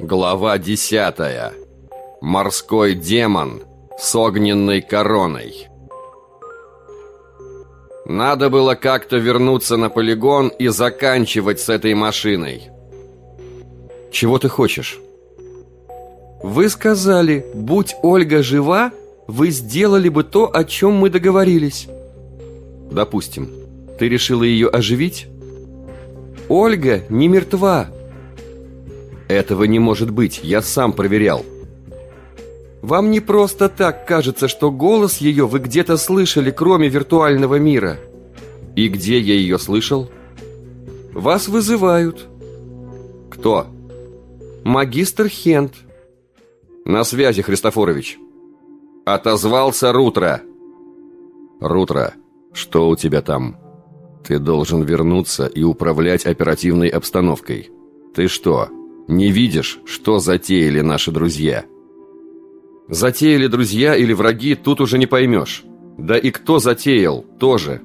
Глава десятая. Морской демон с огненной короной. Надо было как-то вернуться на полигон и заканчивать с этой машиной. Чего ты хочешь? Вы сказали, будь Ольга жива, вы сделали бы то, о чем мы договорились. Допустим, ты решила ее оживить? Ольга не мертва. Этого не может быть, я сам проверял. Вам не просто так кажется, что голос ее вы где-то слышали, кроме виртуального мира. И где я ее слышал? Вас вызывают. Кто? Магистр Хент. На связи, Христофорович. Отозвался Рутро. Рутро, что у тебя там? Ты должен вернуться и управлять оперативной обстановкой. Ты что, не видишь, что затеяли наши друзья? Затеяли друзья или враги, тут уже не поймешь. Да и кто затеял, тоже.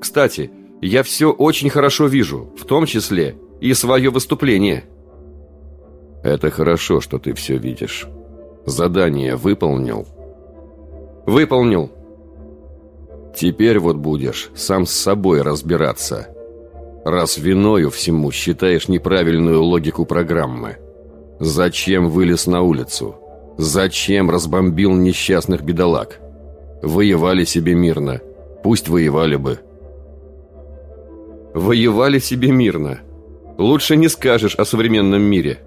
Кстати, я все очень хорошо вижу, в том числе и свое выступление. Это хорошо, что ты все видишь. Задание выполнил? Выполнил. Теперь вот будешь сам с собой разбираться. Раз виною всему считаешь неправильную логику программы. Зачем вылез на улицу? Зачем разбомбил несчастных бедолаг? Воевали себе мирно. Пусть воевали бы. Воевали себе мирно. Лучше не скажешь о современном мире.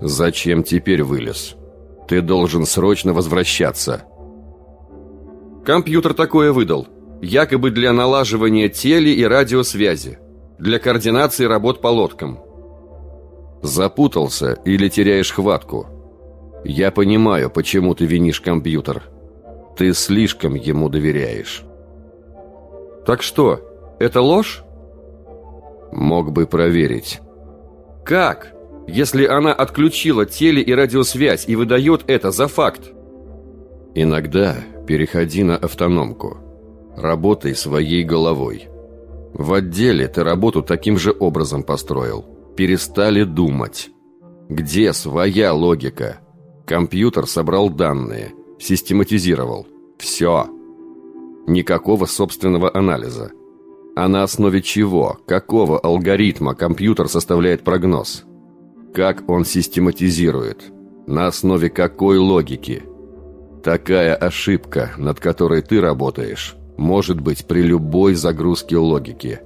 Зачем теперь вылез? Ты должен срочно возвращаться. Компьютер такое выдал. Якобы для налаживания теле- и радиосвязи. Для координации работ по лодкам. Запутался или теряешь хватку? Я понимаю, почему ты винишь компьютер. Ты слишком ему доверяешь. Так что, это ложь? Мог бы проверить. Как? Если она отключила теле- и радиосвязь и выдает это за факт? Иногда переходи на автономку. Работай своей головой. В отделе ты работу таким же образом построил. Перестали думать. Где своя логика? Компьютер собрал данные, систематизировал. Все. Никакого собственного анализа. А на основе чего, какого алгоритма компьютер составляет прогноз? Как он систематизирует? На основе какой логики? Такая ошибка, над которой ты работаешь, может быть при любой загрузке логики.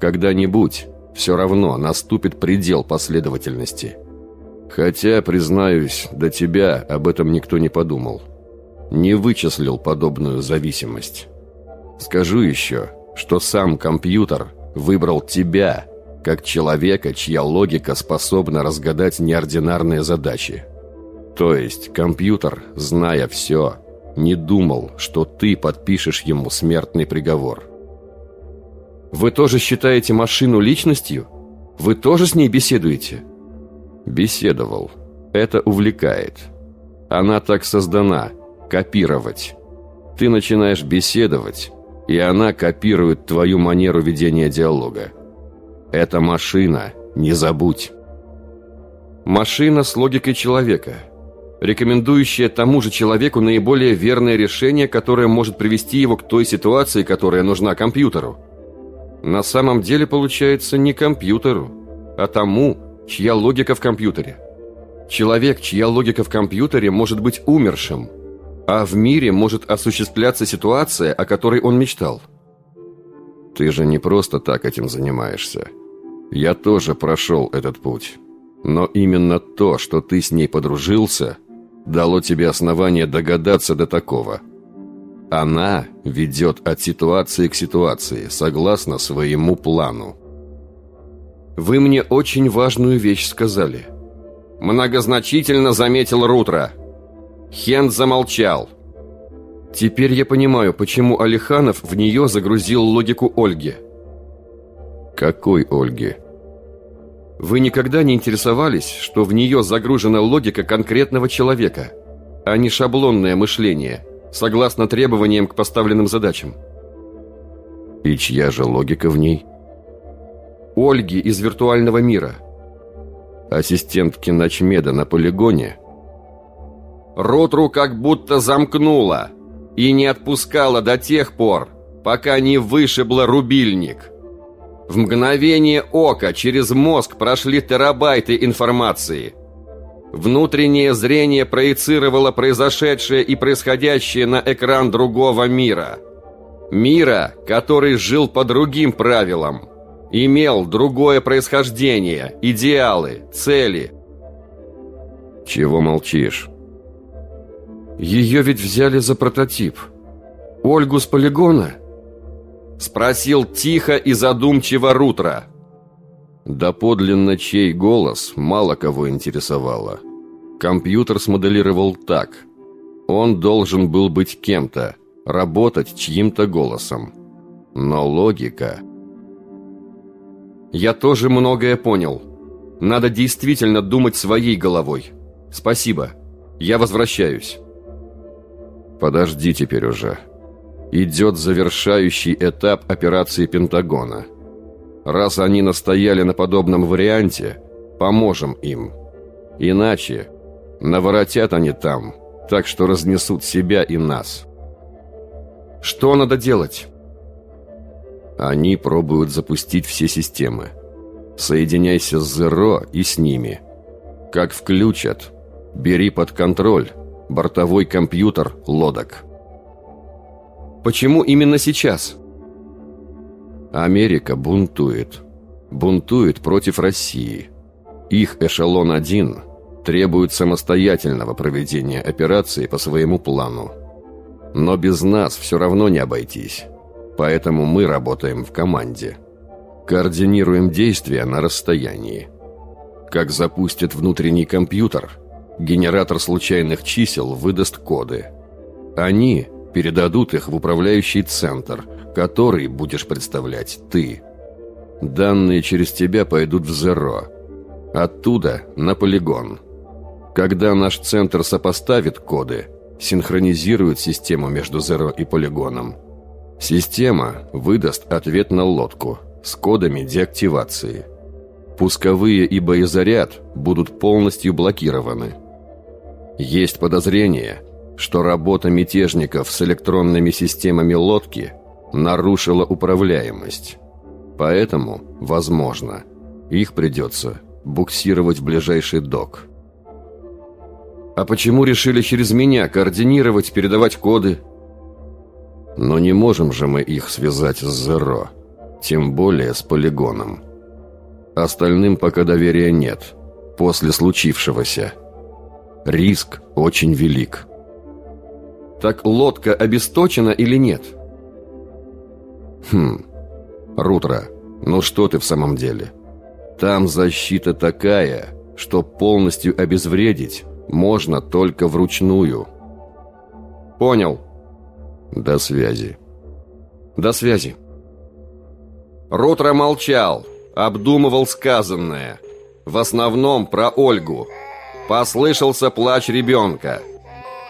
Когда-нибудь все равно наступит предел последовательности. Хотя, признаюсь, до тебя об этом никто не подумал. Не вычислил подобную зависимость. Скажу еще, что сам компьютер выбрал тебя, как человека, чья логика способна разгадать неординарные задачи. То есть компьютер, зная все, не думал, что ты подпишешь ему смертный приговор. Вы тоже считаете машину личностью? Вы тоже с ней беседуете? Беседовал. Это увлекает. Она так создана. Копировать. Ты начинаешь беседовать, и она копирует твою манеру ведения диалога. Это машина, не забудь. Машина с логикой человека – рекомендующее тому же человеку наиболее верное решение, которое может привести его к той ситуации, которая нужна компьютеру. На самом деле получается не компьютеру, а тому, чья логика в компьютере. Человек, чья логика в компьютере может быть умершим, а в мире может осуществляться ситуация, о которой он мечтал. Ты же не просто так этим занимаешься. Я тоже прошел этот путь. Но именно то, что ты с ней подружился – дало тебе основание догадаться до такого. Она ведет от ситуации к ситуации, согласно своему плану. Вы мне очень важную вещь сказали. Многозначительно заметил Рутро. Хент замолчал. Теперь я понимаю, почему Алиханов в нее загрузил логику Ольги. Какой Ольги? Вы никогда не интересовались, что в нее загружена логика конкретного человека, а не шаблонное мышление, согласно требованиям к поставленным задачам? И чья же логика в ней? Ольги из виртуального мира. Ассистентки Ночмеда на полигоне? Рутру как будто замкнула и не отпускала до тех пор, пока не вышибла рубильник. В мгновение ока через мозг прошли терабайты информации. Внутреннее зрение проецировало произошедшее и происходящее на экран другого мира. Мира, который жил по другим правилам, имел другое происхождение, идеалы, цели. Чего молчишь? Ее ведь взяли за прототип. Ольгу с полигона – Спросил тихо и задумчиво Рутро. Доподлинно чей голос мало кого интересовало. Компьютер смоделировал так. Он должен был быть кем-то, работать чьим-то голосом. Но логика... Я тоже многое понял. Надо действительно думать своей головой. Спасибо. Я возвращаюсь. Подожди теперь уже идет завершающий этап операции Пентагона. Раз они настояли на подобном варианте, поможем им. Иначе наворотят они там, так что разнесут себя и нас. Что надо делать? Они пробуют запустить все системы. Соединяйся с Зеро и с ними. Как включат, бери под контроль бортовой компьютер лодок. Почему именно сейчас? Америка бунтует. Бунтует против России. Их эшелон-1 требует самостоятельного проведения операции по своему плану. Но без нас все равно не обойтись. Поэтому мы работаем в команде. Координируем действия на расстоянии. Как запустит внутренний компьютер, генератор случайных чисел выдаст коды. Они передадут их в управляющий центр, который будешь представлять ты. Данные через тебя пойдут в Зеро. Оттуда на полигон. Когда наш центр сопоставит коды, синхронизирует систему между Зеро и полигоном, система выдаст ответ на лодку с кодами деактивации. Пусковые и боезаряд будут полностью блокированы. Есть подозрение – что работа мятежников с электронными системами лодки нарушила управляемость. Поэтому, возможно, их придется буксировать в ближайший док. А почему решили через меня координировать, передавать коды? Но не можем же мы их связать с Зеро, тем более с полигоном. Остальным пока доверия нет, после случившегося. Риск очень велик. Так лодка обесточена или нет? Хм. Рутро, ну что ты в самом деле? Там защита такая, что полностью обезвредить можно только вручную. Понял. До связи. До связи. Рутро молчал, обдумывал сказанное. В основном про Ольгу. Послышался плач ребенка.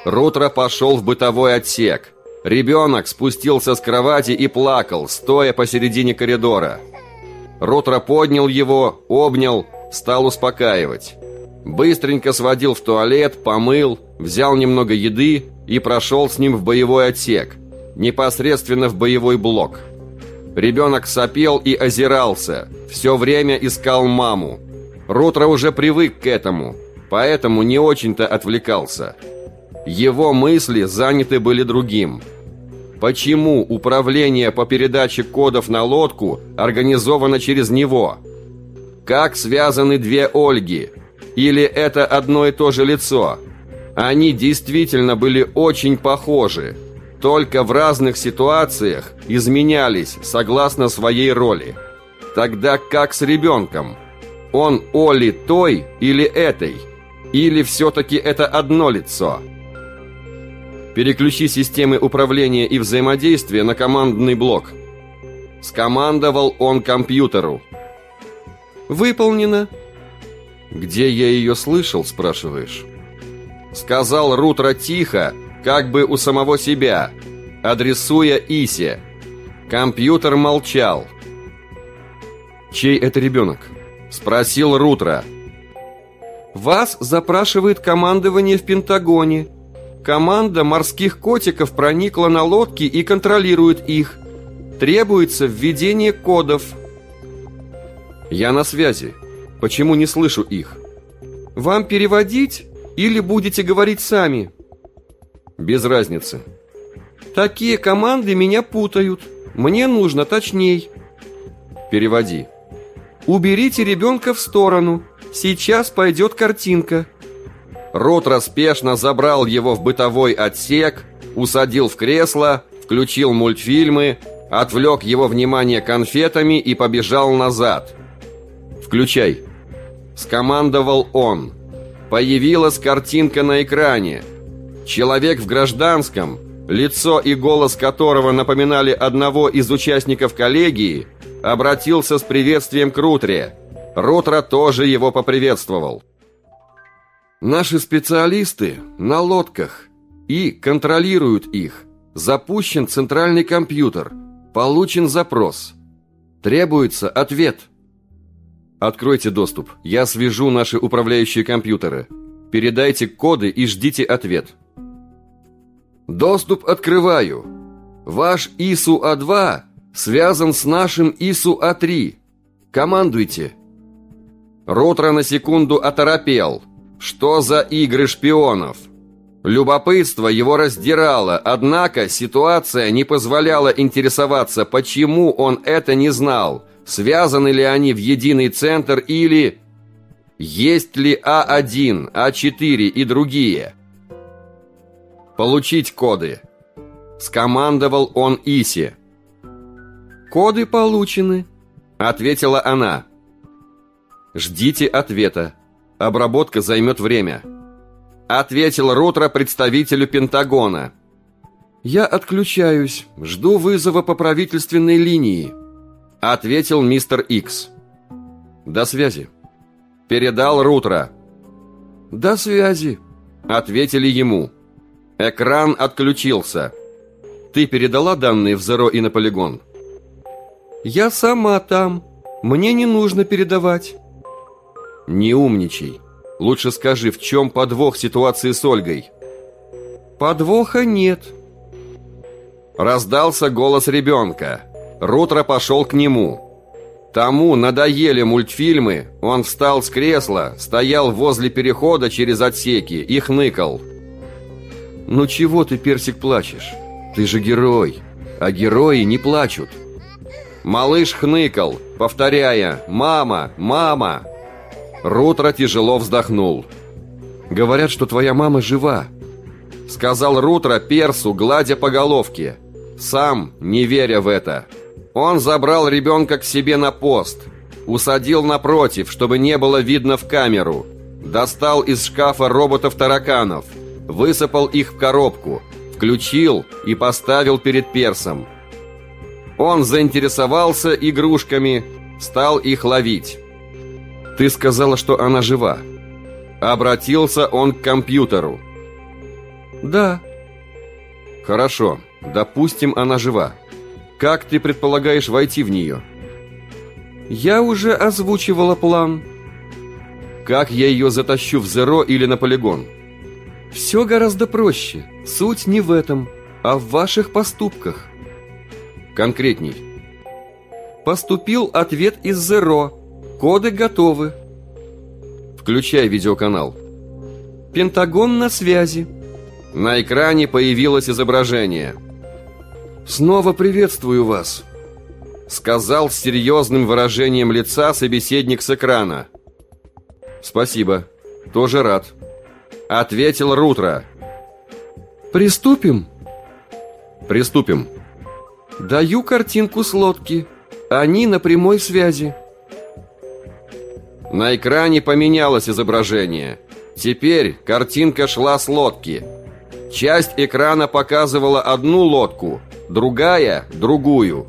Рутро пошел в бытовой отсек. Ребенок спустился с кровати и плакал, стоя посередине коридора. Рутро поднял его, обнял, стал успокаивать. Быстренько сводил в туалет, помыл, взял немного еды и прошел с ним в боевой отсек, непосредственно в боевой блок. Ребенок сопел и озирался, все время искал маму. Рутро уже привык к этому, поэтому не очень-то отвлекался. Его мысли заняты были другим. Почему управление по передаче кодов на лодку организовано через него? Как связаны две Ольги? Или это одно и то же лицо? Они действительно были очень похожи, только в разных ситуациях изменялись согласно своей роли. Тогда как с ребенком? Он Оли той или этой? Или все-таки это одно лицо? Переключи системы управления и взаимодействия на командный блок. Скомандовал он компьютеру. Выполнено. Где я ее слышал, спрашиваешь? Сказал Рутро тихо, как бы у самого себя, адресуя Исе. Компьютер молчал. «Чей это ребенок?» Спросил Рутро. Вас запрашивает командование в Пентагоне. Команда морских котиков проникла на лодки и контролирует их. Требуется введение кодов. Я на связи. Почему не слышу их? Вам переводить или будете говорить сами? Без разницы. Такие команды меня путают. Мне нужно точней. Переводи. Уберите ребенка в сторону. Сейчас пойдет картинка. Рот распешно забрал его в бытовой отсек, усадил в кресло, включил мультфильмы, отвлек его внимание конфетами и побежал назад. «Включай!» Скомандовал он. Появилась картинка на экране. Человек в гражданском, лицо и голос которого напоминали одного из участников коллегии, обратился с приветствием к Рутре. Рутра тоже его поприветствовал. Наши специалисты на лодках и контролируют их. Запущен центральный компьютер. Получен запрос. Требуется ответ. Откройте доступ. Я свяжу наши управляющие компьютеры. Передайте коды и ждите ответ. Доступ открываю. Ваш ИСУ-А2 связан с нашим ИСУ-А3. Командуйте. Ротро на секунду оторопел. Что за игры шпионов? Любопытство его раздирало, однако ситуация не позволяла интересоваться, почему он это не знал, связаны ли они в единый центр или... Есть ли А1, А4 и другие? Получить коды. Скомандовал он Иси. «Коды получены», — ответила она. «Ждите ответа. Обработка займет время», — ответил Рутро представителю Пентагона. «Я отключаюсь. Жду вызова по правительственной линии», — ответил мистер Икс. «До связи», — передал Рутро. «До связи», — ответили ему. Экран отключился. «Ты передала данные в Зеро и на полигон?» «Я сама там. Мне не нужно передавать». «Не умничай. Лучше скажи, в чем подвох ситуации с Ольгой?» «Подвоха нет». Раздался голос ребенка. Рутро пошел к нему. Тому надоели мультфильмы, он встал с кресла, стоял возле перехода через отсеки и хныкал. «Ну чего ты, Персик, плачешь? Ты же герой, а герои не плачут». Малыш хныкал, повторяя «Мама! Мама!» Рутро тяжело вздохнул. «Говорят, что твоя мама жива», — сказал Рутро Персу, гладя по головке. Сам, не веря в это. Он забрал ребенка к себе на пост, усадил напротив, чтобы не было видно в камеру, достал из шкафа роботов-тараканов, высыпал их в коробку, включил и поставил перед Персом. Он заинтересовался игрушками, стал их ловить. «Ты сказала, что она жива». Обратился он к компьютеру. «Да». «Хорошо, допустим, она жива. Как ты предполагаешь войти в нее?» «Я уже озвучивала план». «Как я ее затащу в Зеро или на полигон?» «Все гораздо проще. Суть не в этом, а в ваших поступках». Конкретней. Поступил ответ из Зеро. Коды готовы. Включай видеоканал. Пентагон на связи. На экране появилось изображение. «Снова приветствую вас», — сказал с серьезным выражением лица собеседник с экрана. «Спасибо. Тоже рад», — ответил Рутро. «Приступим?» «Приступим». Даю картинку с лодки. Они на прямой связи. На экране поменялось изображение. Теперь картинка шла с лодки. Часть экрана показывала одну лодку, другая – другую.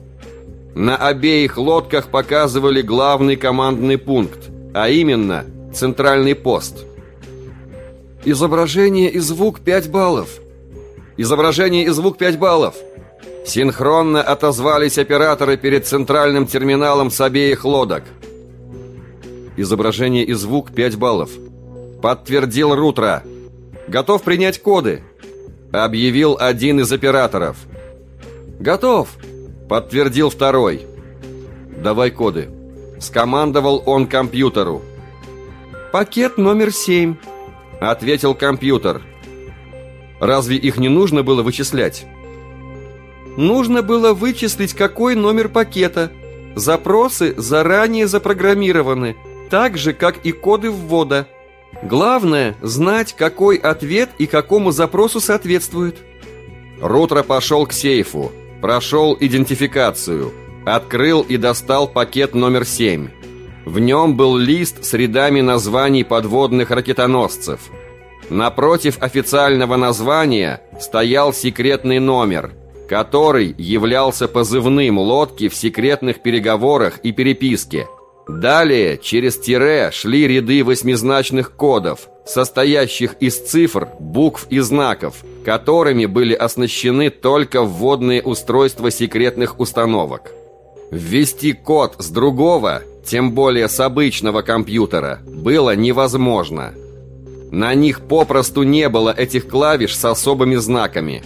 На обеих лодках показывали главный командный пункт, а именно центральный пост. Изображение и звук 5 баллов. Изображение и звук 5 баллов. Синхронно отозвались операторы перед центральным терминалом с обеих лодок. Изображение и звук 5 баллов. Подтвердил Рутро. Готов принять коды. Объявил один из операторов. Готов. Подтвердил второй. Давай коды. Скомандовал он компьютеру. «Пакет номер семь», — ответил компьютер. «Разве их не нужно было вычислять?» «Нужно было вычислить, какой номер пакета. Запросы заранее запрограммированы, так же, как и коды ввода. Главное — знать, какой ответ и какому запросу соответствует». Рутро пошел к сейфу, прошел идентификацию — Открыл и достал пакет номер 7. В нем был лист с рядами названий подводных ракетоносцев. Напротив официального названия стоял секретный номер, который являлся позывным лодки в секретных переговорах и переписке. Далее через тире шли ряды восьмизначных кодов, состоящих из цифр, букв и знаков, которыми были оснащены только вводные устройства секретных установок. Ввести код с другого, тем более с обычного компьютера, было невозможно. На них попросту не было этих клавиш с особыми знаками.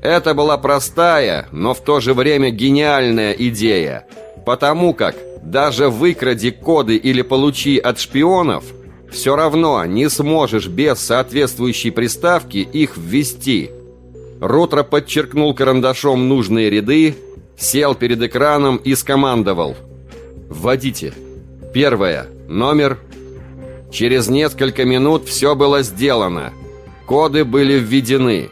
Это была простая, но в то же время гениальная идея, потому как даже выкради коды или получи от шпионов, все равно не сможешь без соответствующей приставки их ввести. Рутро подчеркнул карандашом нужные ряды, Сел перед экраном и скомандовал. «Вводите. Первое. Номер...» Через несколько минут все было сделано. Коды были введены.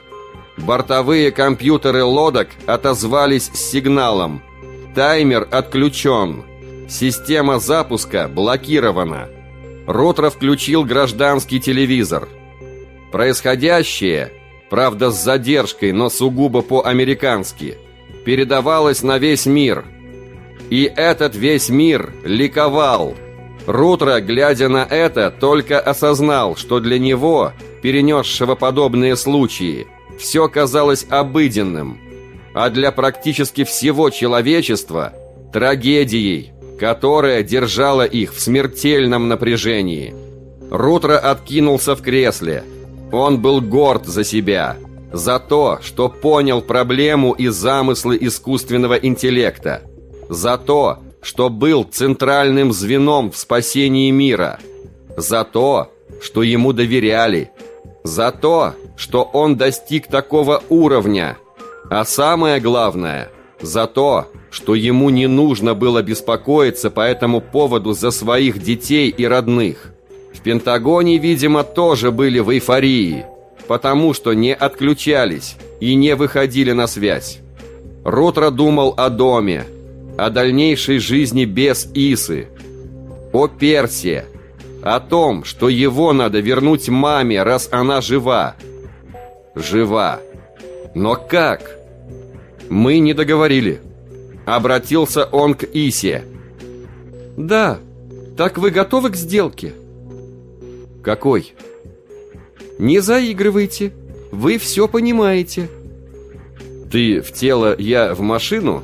Бортовые компьютеры лодок отозвались с сигналом. Таймер отключен. Система запуска блокирована. Ротро включил гражданский телевизор. Происходящее, правда с задержкой, но сугубо по-американски – передавалось на весь мир. И этот весь мир ликовал. Рутро, глядя на это, только осознал, что для него, перенесшего подобные случаи, все казалось обыденным, а для практически всего человечества – трагедией, которая держала их в смертельном напряжении. Рутро откинулся в кресле. Он был горд за себя – за то, что понял проблему и замыслы искусственного интеллекта. За то, что был центральным звеном в спасении мира. За то, что ему доверяли. За то, что он достиг такого уровня. А самое главное, за то, что ему не нужно было беспокоиться по этому поводу за своих детей и родных. В Пентагоне, видимо, тоже были в эйфории – потому что не отключались и не выходили на связь. Ротро думал о доме, о дальнейшей жизни без Исы, о Персе, о том, что его надо вернуть маме, раз она жива. Жива. Но как? Мы не договорили. Обратился он к Исе. Да, так вы готовы к сделке? Какой? Не заигрывайте. Вы все понимаете. Ты в тело, я в машину?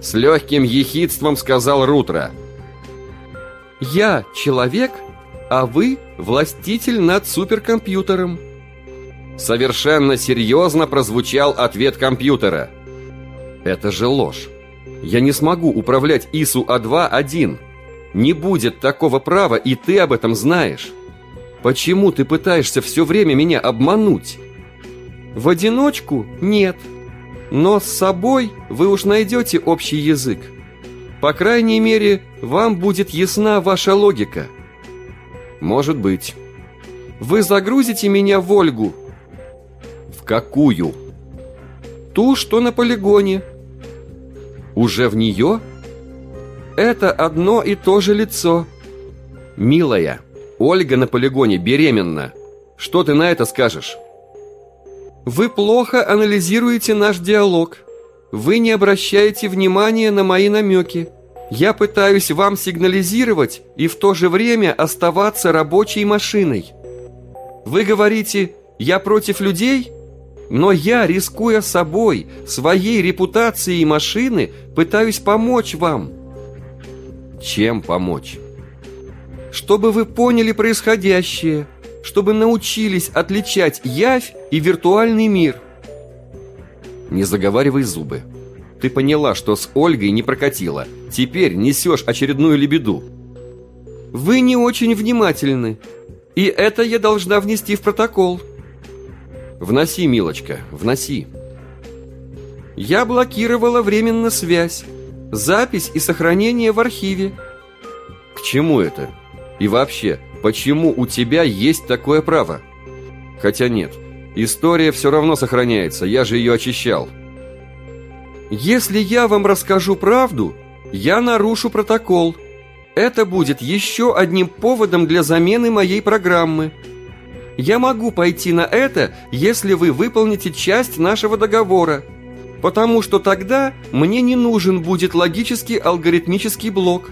С легким ехидством сказал Рутро. Я человек, а вы властитель над суперкомпьютером. Совершенно серьезно прозвучал ответ компьютера. Это же ложь. Я не смогу управлять ИСУ-А2 один. Не будет такого права, и ты об этом знаешь. Почему ты пытаешься все время меня обмануть? В одиночку нет. Но с собой вы уж найдете общий язык. По крайней мере, вам будет ясна ваша логика. Может быть. Вы загрузите меня в Ольгу. В какую? Ту, что на полигоне. Уже в нее? Это одно и то же лицо. Милая. Ольга на полигоне беременна. Что ты на это скажешь? Вы плохо анализируете наш диалог. Вы не обращаете внимания на мои намеки. Я пытаюсь вам сигнализировать и в то же время оставаться рабочей машиной. Вы говорите, я против людей? Но я, рискуя собой, своей репутацией машины, пытаюсь помочь вам. Чем помочь? чтобы вы поняли происходящее, чтобы научились отличать явь и виртуальный мир. Не заговаривай зубы. Ты поняла, что с Ольгой не прокатило. Теперь несешь очередную лебеду. Вы не очень внимательны. И это я должна внести в протокол. Вноси, милочка, вноси. Я блокировала временно связь. Запись и сохранение в архиве. К чему это? И вообще, почему у тебя есть такое право? Хотя нет, история все равно сохраняется, я же ее очищал. Если я вам расскажу правду, я нарушу протокол. Это будет еще одним поводом для замены моей программы. Я могу пойти на это, если вы выполните часть нашего договора – Потому что тогда мне не нужен будет логический алгоритмический блок.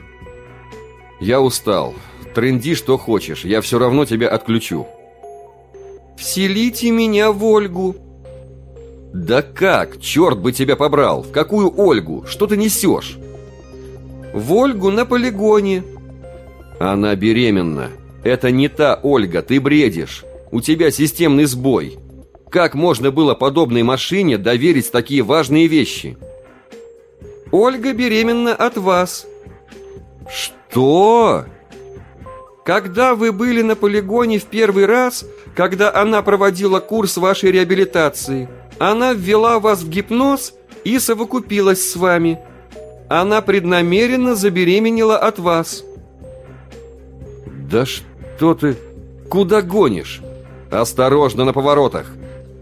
Я устал. Тренди что хочешь, я все равно тебя отключу. Вселите меня в Ольгу. Да как? Черт бы тебя побрал! В какую Ольгу? Что ты несешь? В Ольгу на полигоне. Она беременна. Это не та Ольга, ты бредишь. У тебя системный сбой. Как можно было подобной машине доверить такие важные вещи? Ольга беременна от вас. Что? Когда вы были на полигоне в первый раз, когда она проводила курс вашей реабилитации, она ввела вас в гипноз и совокупилась с вами. Она преднамеренно забеременела от вас. Да что ты... Куда гонишь? Осторожно на поворотах.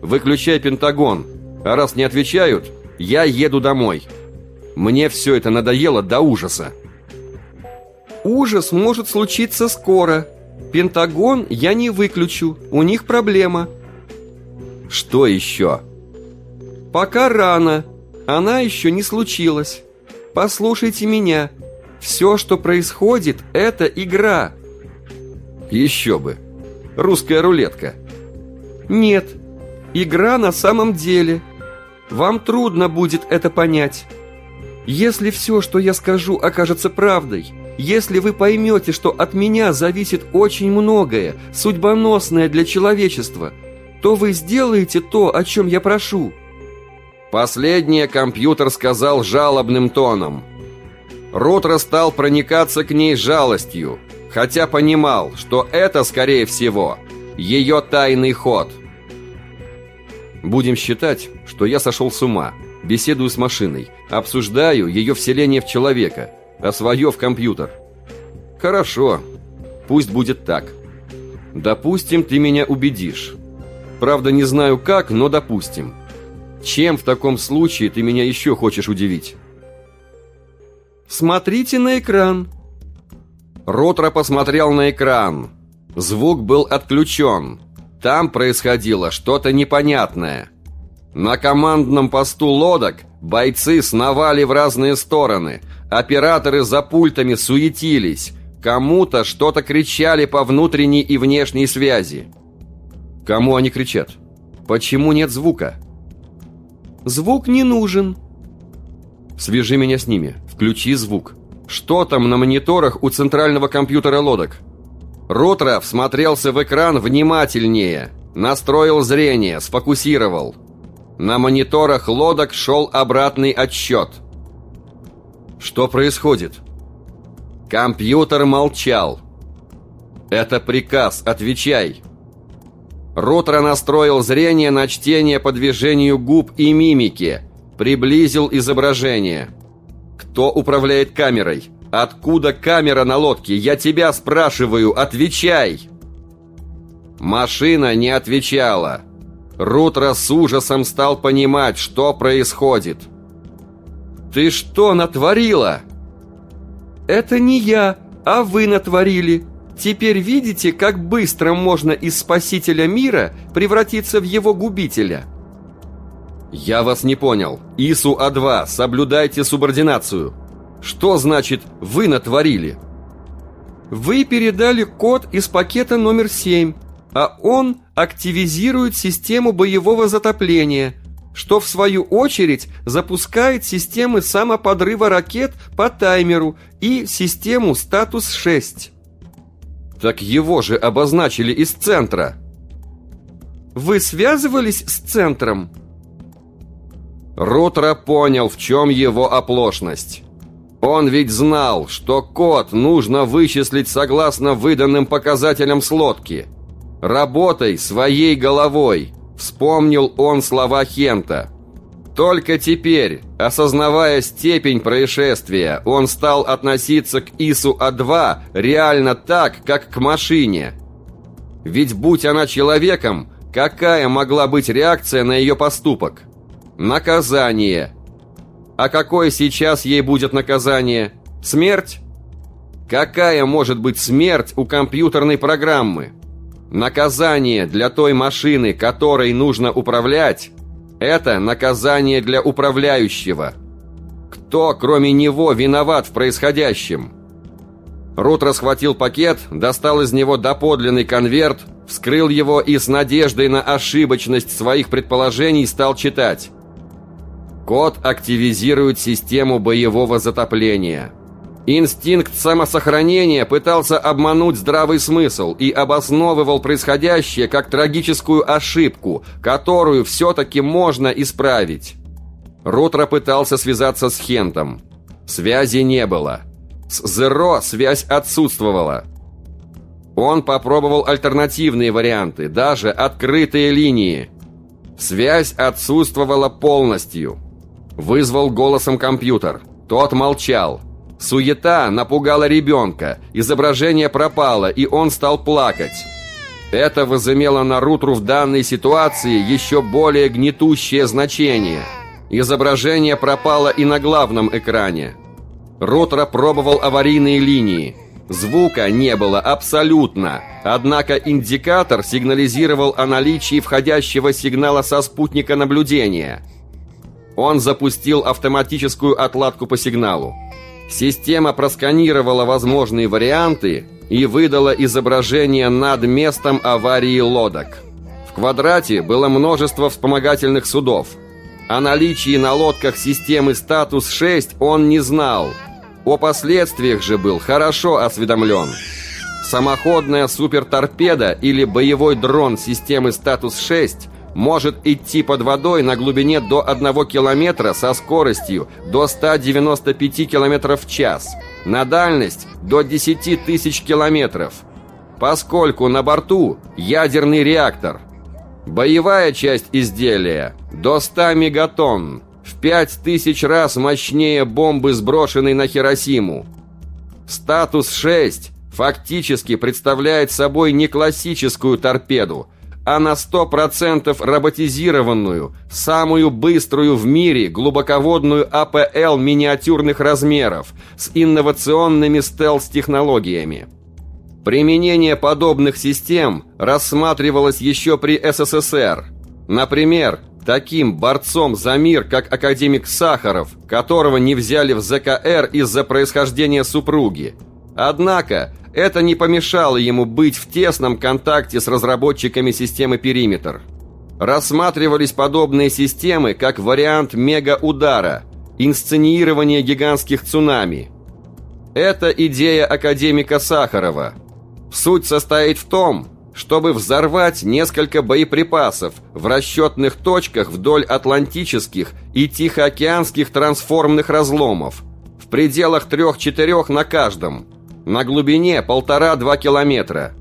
Выключай Пентагон. А раз не отвечают, я еду домой. Мне все это надоело до ужаса. Ужас может случиться скоро. Пентагон я не выключу. У них проблема. Что еще? Пока рано. Она еще не случилась. Послушайте меня. Все, что происходит, это игра. Еще бы. Русская рулетка. Нет, Игра на самом деле. Вам трудно будет это понять. Если все, что я скажу, окажется правдой, если вы поймете, что от меня зависит очень многое, судьбоносное для человечества, то вы сделаете то, о чем я прошу». Последнее компьютер сказал жалобным тоном. Рутро стал проникаться к ней жалостью, хотя понимал, что это, скорее всего, ее тайный ход – Будем считать, что я сошел с ума, беседую с машиной, обсуждаю ее вселение в человека, а свое в компьютер. Хорошо, пусть будет так. Допустим, ты меня убедишь. Правда, не знаю как, но допустим. Чем в таком случае ты меня еще хочешь удивить? Смотрите на экран. Ротро посмотрел на экран. Звук был отключен. Там происходило что-то непонятное. На командном посту лодок бойцы сновали в разные стороны. Операторы за пультами суетились. Кому-то что-то кричали по внутренней и внешней связи. Кому они кричат? Почему нет звука? Звук не нужен. Свяжи меня с ними. Включи звук. Что там на мониторах у центрального компьютера лодок? Рутро всмотрелся в экран внимательнее, настроил зрение, сфокусировал. На мониторах лодок шел обратный отсчет. Что происходит? Компьютер молчал. Это приказ, отвечай. Рутро настроил зрение на чтение по движению губ и мимики, приблизил изображение. Кто управляет камерой? Откуда камера на лодке? Я тебя спрашиваю, отвечай!» Машина не отвечала. Рутро с ужасом стал понимать, что происходит. «Ты что натворила?» «Это не я, а вы натворили. Теперь видите, как быстро можно из спасителя мира превратиться в его губителя?» «Я вас не понял. ИСУ-А2, соблюдайте субординацию!» Что значит «вы натворили»? Вы передали код из пакета номер 7, а он активизирует систему боевого затопления, что в свою очередь запускает системы самоподрыва ракет по таймеру и систему «Статус-6». Так его же обозначили из центра. Вы связывались с центром? Рутро понял, в чем его оплошность. Он ведь знал, что код нужно вычислить согласно выданным показателям слотки. «Работай своей головой», — вспомнил он слова Хента. Только теперь, осознавая степень происшествия, он стал относиться к ИСу-А2 реально так, как к машине. Ведь будь она человеком, какая могла быть реакция на ее поступок? Наказание. А какое сейчас ей будет наказание? Смерть? Какая может быть смерть у компьютерной программы? Наказание для той машины, которой нужно управлять, это наказание для управляющего. Кто, кроме него, виноват в происходящем? Рут расхватил пакет, достал из него доподлинный конверт, вскрыл его и с надеждой на ошибочность своих предположений стал читать. Код активизирует систему боевого затопления. Инстинкт самосохранения пытался обмануть здравый смысл и обосновывал происходящее как трагическую ошибку, которую все-таки можно исправить. Рутро пытался связаться с Хентом. Связи не было. С Зеро связь отсутствовала. Он попробовал альтернативные варианты, даже открытые линии. Связь отсутствовала полностью. Вызвал голосом компьютер. Тот молчал. Суета напугала ребенка, изображение пропало, и он стал плакать. Это возымело на Рутру в данной ситуации еще более гнетущее значение. Изображение пропало и на главном экране. Рутро пробовал аварийные линии. Звука не было абсолютно, однако индикатор сигнализировал о наличии входящего сигнала со спутника наблюдения. Он запустил автоматическую отладку по сигналу. Система просканировала возможные варианты и выдала изображение над местом аварии лодок. В квадрате было множество вспомогательных судов. О наличии на лодках системы «Статус-6» он не знал. О последствиях же был хорошо осведомлен. Самоходная суперторпеда или боевой дрон системы «Статус-6» может идти под водой на глубине до 1 километра со скоростью до 195 километров в час, на дальность до 10 тысяч километров, поскольку на борту ядерный реактор. Боевая часть изделия до 100 мегатонн, в 5000 раз мощнее бомбы, сброшенной на Хиросиму. Статус 6 фактически представляет собой не классическую торпеду, а на 100% роботизированную, самую быструю в мире глубоководную АПЛ миниатюрных размеров с инновационными стелс-технологиями. Применение подобных систем рассматривалось еще при СССР. Например, таким борцом за мир, как академик Сахаров, которого не взяли в ЗКР из-за происхождения супруги. Однако, это не помешало ему быть в тесном контакте с разработчиками системы «Периметр». Рассматривались подобные системы как вариант мега-удара, инсценирование гигантских цунами. Это идея академика Сахарова. Суть состоит в том, чтобы взорвать несколько боеприпасов в расчетных точках вдоль атлантических и тихоокеанских трансформных разломов в пределах трех-четырех на каждом – на глубине полтора-два километра.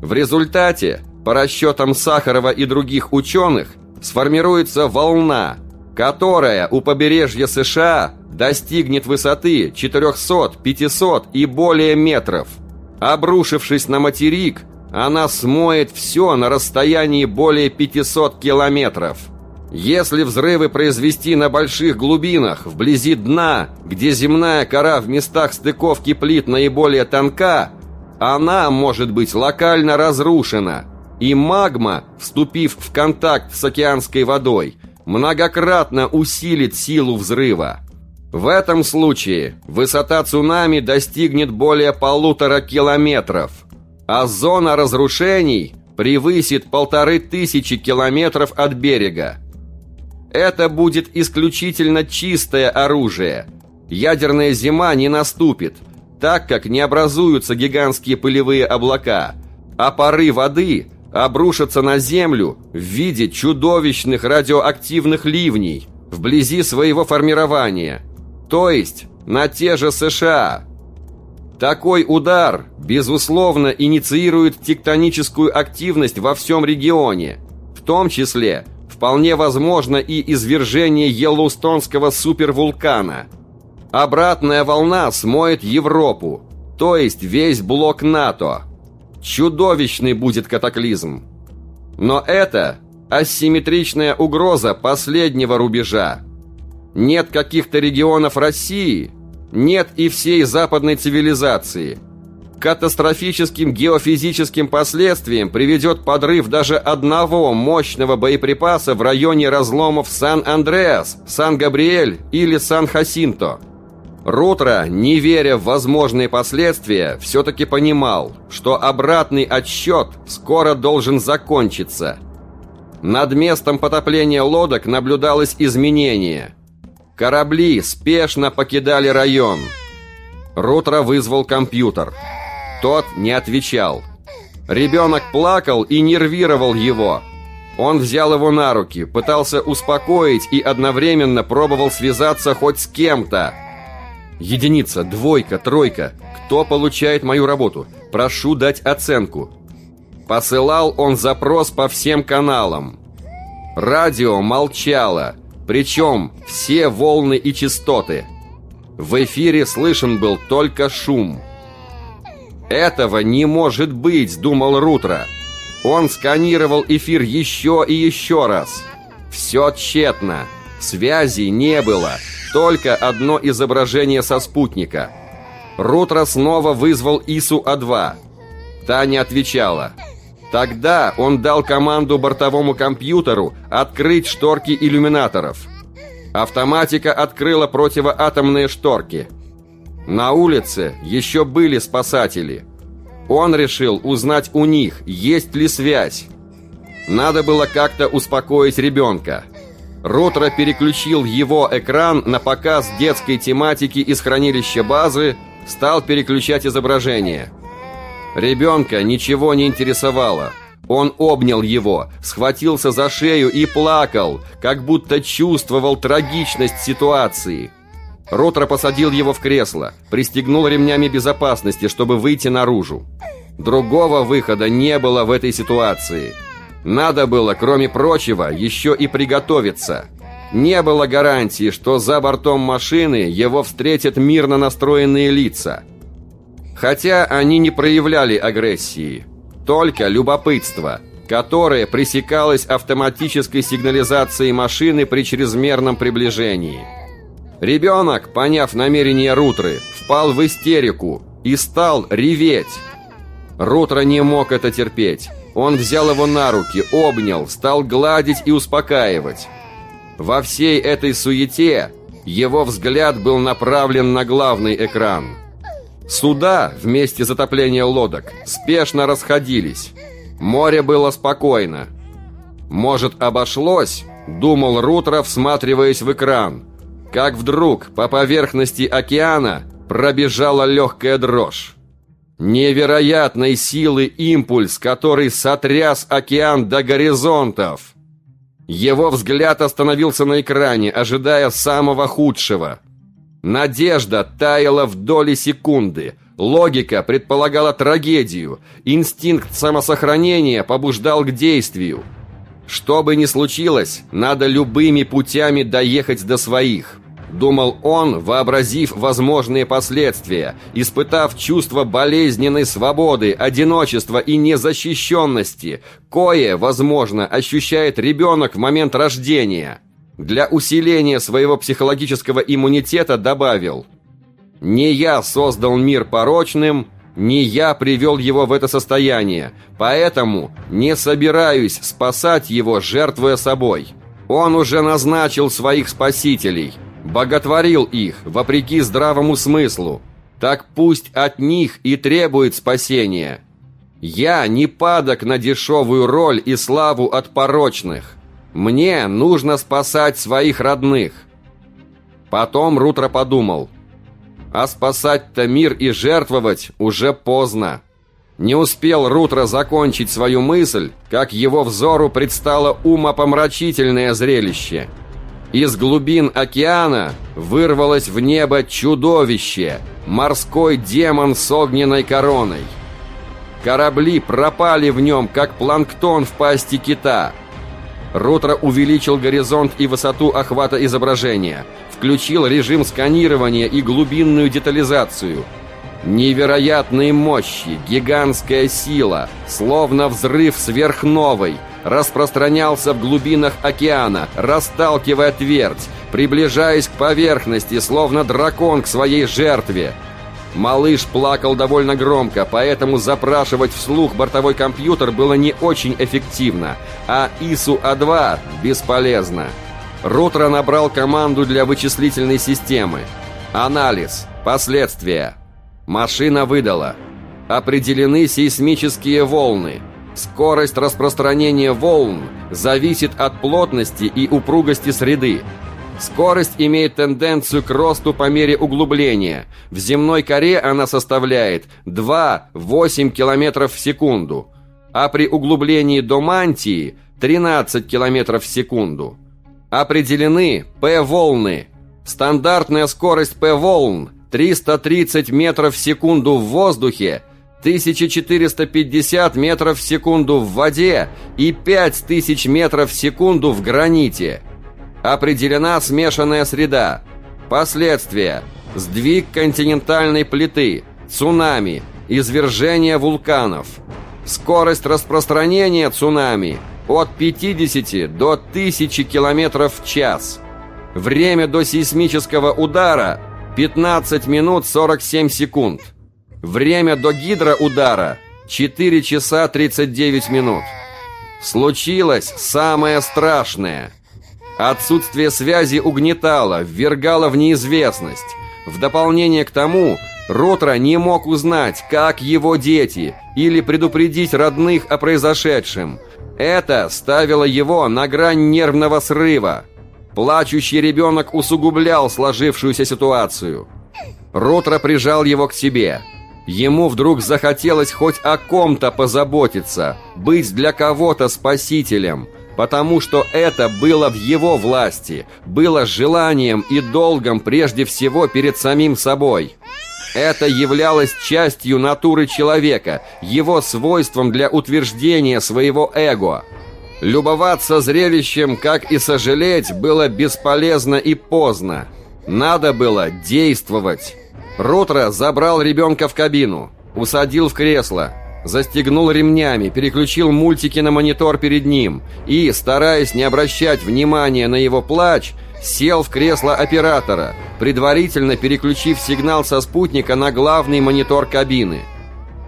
В результате, по расчетам Сахарова и других ученых, сформируется волна, которая у побережья США достигнет высоты 400, 500 и более метров. Обрушившись на материк, она смоет все на расстоянии более 500 километров. Если взрывы произвести на больших глубинах, вблизи дна, где земная кора в местах стыковки плит наиболее тонка, она может быть локально разрушена, и магма, вступив в контакт с океанской водой, многократно усилит силу взрыва. В этом случае высота цунами достигнет более полутора километров, а зона разрушений превысит полторы тысячи километров от берега. Это будет исключительно чистое оружие. Ядерная зима не наступит, так как не образуются гигантские пылевые облака, а пары воды обрушатся на Землю в виде чудовищных радиоактивных ливней вблизи своего формирования, то есть на те же США. Такой удар, безусловно, инициирует тектоническую активность во всем регионе, в том числе вполне возможно и извержение Йеллоустонского супервулкана. Обратная волна смоет Европу, то есть весь блок НАТО. Чудовищный будет катаклизм. Но это асимметричная угроза последнего рубежа. Нет каких-то регионов России, нет и всей западной цивилизации. Катастрофическим геофизическим последствиям приведет подрыв даже одного мощного боеприпаса в районе разломов Сан-Андреас, Сан-Габриэль или Сан-Хасинто – Рутро, не веря в возможные последствия, все-таки понимал, что обратный отсчет скоро должен закончиться. Над местом потопления лодок наблюдалось изменение. Корабли спешно покидали район. Рутро вызвал компьютер. Тот не отвечал. Ребенок плакал и нервировал его. Он взял его на руки, пытался успокоить и одновременно пробовал связаться хоть с кем-то. Единица, двойка, тройка. Кто получает мою работу? Прошу дать оценку. Посылал он запрос по всем каналам. Радио молчало, причем все волны и частоты. В эфире слышен был только шум. «Этого не может быть», — думал Рутро. Он сканировал эфир еще и еще раз. Все тщетно. Связи не было только одно изображение со спутника. Рутро снова вызвал Ису-А2. Та не отвечала. Тогда он дал команду бортовому компьютеру открыть шторки иллюминаторов. Автоматика открыла противоатомные шторки. На улице еще были спасатели. Он решил узнать у них, есть ли связь. Надо было как-то успокоить ребенка. Ротро переключил его экран на показ детской тематики из хранилища базы, стал переключать изображение. Ребенка ничего не интересовало. Он обнял его, схватился за шею и плакал, как будто чувствовал трагичность ситуации. Ротро посадил его в кресло, пристегнул ремнями безопасности, чтобы выйти наружу. Другого выхода не было в этой ситуации – надо было, кроме прочего, еще и приготовиться. Не было гарантии, что за бортом машины его встретят мирно настроенные лица. Хотя они не проявляли агрессии, только любопытство, которое пресекалось автоматической сигнализацией машины при чрезмерном приближении. Ребенок, поняв намерение Рутры, впал в истерику и стал реветь. Рутра не мог это терпеть. Он взял его на руки, обнял, стал гладить и успокаивать. Во всей этой суете его взгляд был направлен на главный экран. Суда, вместе затопления лодок, спешно расходились. Море было спокойно. «Может, обошлось?» — думал Рутро, всматриваясь в экран. Как вдруг по поверхности океана пробежала легкая дрожь. Невероятной силы импульс, который сотряс океан до горизонтов. Его взгляд остановился на экране, ожидая самого худшего. Надежда таяла в доли секунды. Логика предполагала трагедию. Инстинкт самосохранения побуждал к действию. Что бы ни случилось, надо любыми путями доехать до своих. Думал он, вообразив возможные последствия, испытав чувство болезненной свободы, одиночества и незащищенности, кое, возможно, ощущает ребенок в момент рождения. Для усиления своего психологического иммунитета добавил «Не я создал мир порочным, не я привел его в это состояние, поэтому не собираюсь спасать его, жертвуя собой. Он уже назначил своих спасителей» боготворил их, вопреки здравому смыслу. Так пусть от них и требует спасения. Я не падок на дешевую роль и славу от порочных. Мне нужно спасать своих родных. Потом Рутро подумал. А спасать-то мир и жертвовать уже поздно. Не успел Рутро закончить свою мысль, как его взору предстало умопомрачительное зрелище. Из глубин океана вырвалось в небо чудовище, морской демон с огненной короной. Корабли пропали в нем, как планктон в пасти кита. Рутро увеличил горизонт и высоту охвата изображения, включил режим сканирования и глубинную детализацию – Невероятные мощи, гигантская сила, словно взрыв сверхновой, распространялся в глубинах океана, расталкивая твердь, приближаясь к поверхности, словно дракон к своей жертве. Малыш плакал довольно громко, поэтому запрашивать вслух бортовой компьютер было не очень эффективно, а ИСУ-А2 бесполезно. Рутро набрал команду для вычислительной системы. Анализ. Последствия. Машина выдала. Определены сейсмические волны. Скорость распространения волн зависит от плотности и упругости среды. Скорость имеет тенденцию к росту по мере углубления. В земной коре она составляет 2-8 км в секунду, а при углублении до мантии 13 км в секунду. Определены P-волны. Стандартная скорость P-волн 330 метров в секунду в воздухе, 1450 метров в секунду в воде и 5000 метров в секунду в граните. Определена смешанная среда. Последствия. Сдвиг континентальной плиты, цунами, извержение вулканов. Скорость распространения цунами от 50 до 1000 км в час. Время до сейсмического удара – 15 минут 47 секунд. Время до гидроудара 4 часа 39 минут. Случилось самое страшное. Отсутствие связи угнетало, ввергало в неизвестность. В дополнение к тому, Ротра не мог узнать, как его дети, или предупредить родных о произошедшем. Это ставило его на грань нервного срыва. Плачущий ребенок усугублял сложившуюся ситуацию. Ротро прижал его к себе. Ему вдруг захотелось хоть о ком-то позаботиться, быть для кого-то спасителем, потому что это было в его власти, было желанием и долгом прежде всего перед самим собой. Это являлось частью натуры человека, его свойством для утверждения своего эго – Любоваться зрелищем, как и сожалеть, было бесполезно и поздно. Надо было действовать. Рутро забрал ребенка в кабину, усадил в кресло, застегнул ремнями, переключил мультики на монитор перед ним и, стараясь не обращать внимания на его плач, сел в кресло оператора, предварительно переключив сигнал со спутника на главный монитор кабины.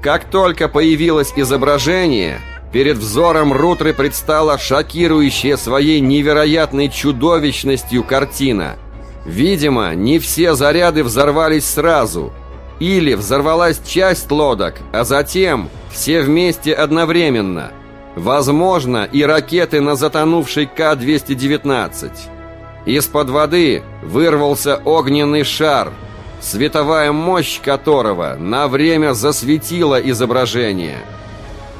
Как только появилось изображение, Перед взором Рутры предстала шокирующая своей невероятной чудовищностью картина. Видимо, не все заряды взорвались сразу. Или взорвалась часть лодок, а затем все вместе одновременно. Возможно, и ракеты на затонувшей К-219. Из-под воды вырвался огненный шар, световая мощь которого на время засветила изображение –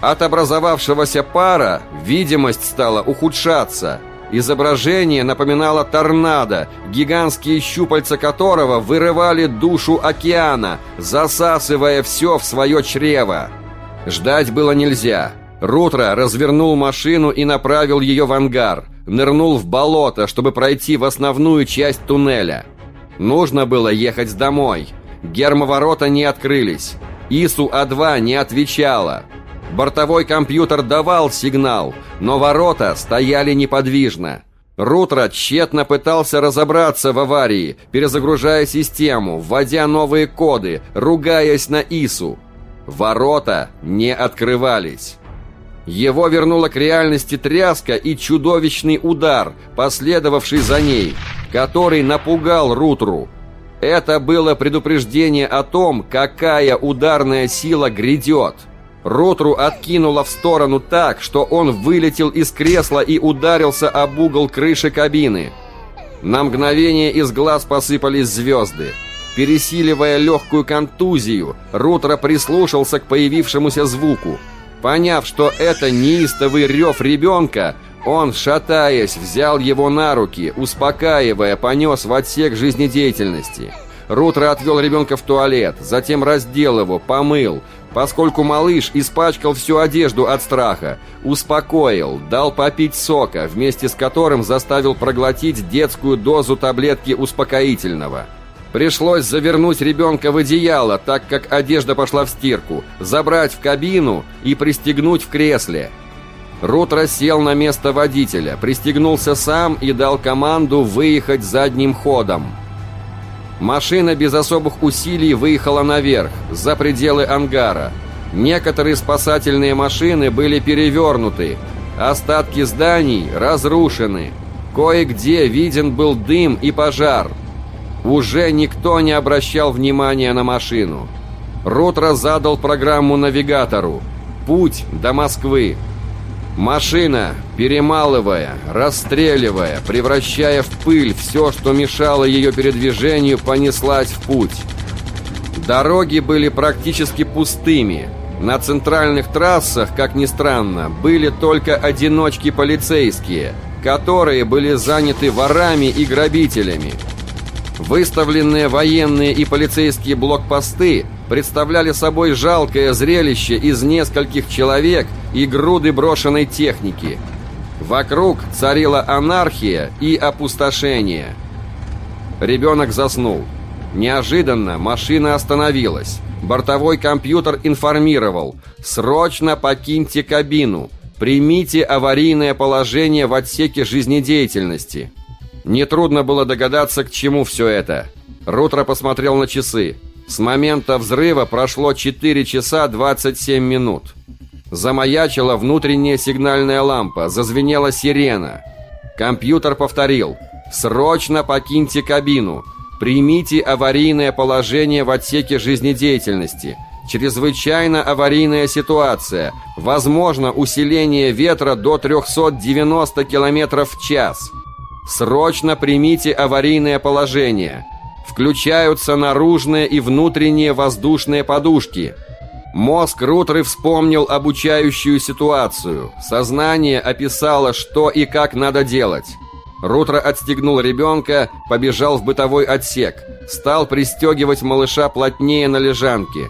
от образовавшегося пара видимость стала ухудшаться. Изображение напоминало торнадо, гигантские щупальца которого вырывали душу океана, засасывая все в свое чрево. Ждать было нельзя. Рутро развернул машину и направил ее в ангар, нырнул в болото, чтобы пройти в основную часть туннеля. Нужно было ехать домой. Гермоворота не открылись. ИСУ-А2 не отвечала. Бортовой компьютер давал сигнал, но ворота стояли неподвижно. Рутро тщетно пытался разобраться в аварии, перезагружая систему, вводя новые коды, ругаясь на ИСу. Ворота не открывались. Его вернула к реальности тряска и чудовищный удар, последовавший за ней, который напугал Рутру. Это было предупреждение о том, какая ударная сила грядет – Ротру откинуло в сторону так, что он вылетел из кресла и ударился об угол крыши кабины. На мгновение из глаз посыпались звезды. Пересиливая легкую контузию, Рутро прислушался к появившемуся звуку. Поняв, что это неистовый рев ребенка, он, шатаясь, взял его на руки, успокаивая, понес в отсек жизнедеятельности. Рутро отвел ребенка в туалет, затем раздел его, помыл, поскольку малыш испачкал всю одежду от страха, успокоил, дал попить сока, вместе с которым заставил проглотить детскую дозу таблетки успокоительного – Пришлось завернуть ребенка в одеяло, так как одежда пошла в стирку, забрать в кабину и пристегнуть в кресле. Рутро сел на место водителя, пристегнулся сам и дал команду выехать задним ходом. Машина без особых усилий выехала наверх, за пределы ангара. Некоторые спасательные машины были перевернуты, остатки зданий разрушены. Кое-где виден был дым и пожар – уже никто не обращал внимания на машину. Ротро задал программу навигатору. Путь до Москвы. Машина, перемалывая, расстреливая, превращая в пыль все, что мешало ее передвижению, понеслась в путь. Дороги были практически пустыми. На центральных трассах, как ни странно, были только одиночки полицейские, которые были заняты ворами и грабителями. Выставленные военные и полицейские блокпосты представляли собой жалкое зрелище из нескольких человек и груды брошенной техники. Вокруг царила анархия и опустошение. Ребенок заснул. Неожиданно машина остановилась. Бортовой компьютер информировал «Срочно покиньте кабину! Примите аварийное положение в отсеке жизнедеятельности!» Нетрудно было догадаться, к чему все это. Рутро посмотрел на часы. С момента взрыва прошло 4 часа 27 минут. Замаячила внутренняя сигнальная лампа, зазвенела сирена. Компьютер повторил «Срочно покиньте кабину! Примите аварийное положение в отсеке жизнедеятельности!» Чрезвычайно аварийная ситуация. Возможно усиление ветра до 390 км в час. Срочно примите аварийное положение. Включаются наружные и внутренние воздушные подушки. Мозг Рутры вспомнил обучающую ситуацию. Сознание описало, что и как надо делать. Рутро отстегнул ребенка, побежал в бытовой отсек. Стал пристегивать малыша плотнее на лежанке.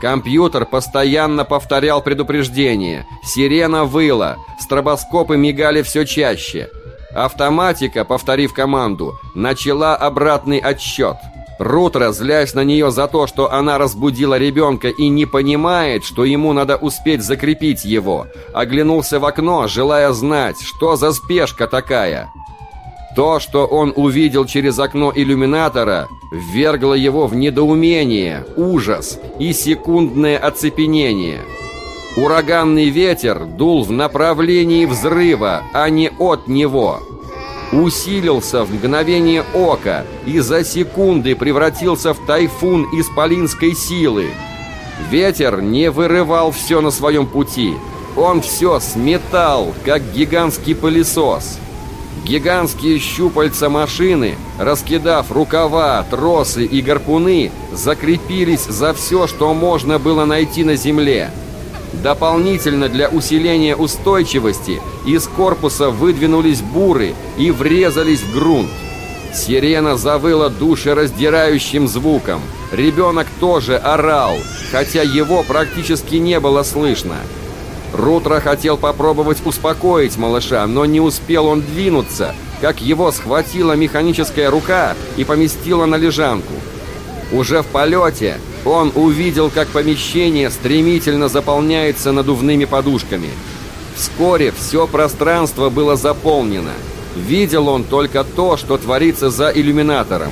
Компьютер постоянно повторял предупреждение. Сирена выла, стробоскопы мигали все чаще – Автоматика, повторив команду, начала обратный отсчет. Рут, разлясь на нее за то, что она разбудила ребенка и не понимает, что ему надо успеть закрепить его, оглянулся в окно, желая знать, что за спешка такая. То, что он увидел через окно иллюминатора, ввергло его в недоумение, ужас и секундное оцепенение – Ураганный ветер дул в направлении взрыва, а не от него. Усилился в мгновение ока и за секунды превратился в тайфун исполинской силы. Ветер не вырывал все на своем пути. Он все сметал, как гигантский пылесос. Гигантские щупальца машины, раскидав рукава, тросы и гарпуны, закрепились за все, что можно было найти на земле – Дополнительно для усиления устойчивости из корпуса выдвинулись буры и врезались в грунт. Сирена завыла душераздирающим звуком. Ребенок тоже орал, хотя его практически не было слышно. Рутро хотел попробовать успокоить малыша, но не успел он двинуться, как его схватила механическая рука и поместила на лежанку. Уже в полете он увидел, как помещение стремительно заполняется надувными подушками. Вскоре все пространство было заполнено. Видел он только то, что творится за иллюминатором.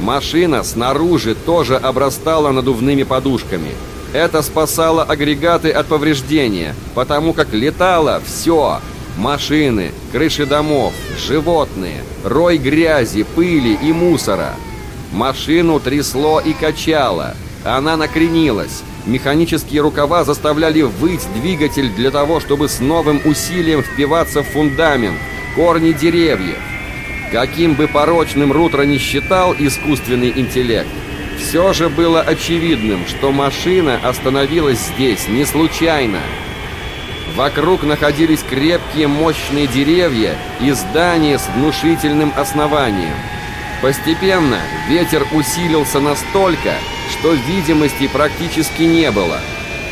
Машина снаружи тоже обрастала надувными подушками. Это спасало агрегаты от повреждения, потому как летало все. Машины, крыши домов, животные, рой грязи, пыли и мусора – Машину трясло и качало. Она накренилась. Механические рукава заставляли выть двигатель для того, чтобы с новым усилием впиваться в фундамент, корни деревьев. Каким бы порочным Рутро не считал искусственный интеллект, все же было очевидным, что машина остановилась здесь не случайно. Вокруг находились крепкие мощные деревья и здания с внушительным основанием. Постепенно ветер усилился настолько, что видимости практически не было.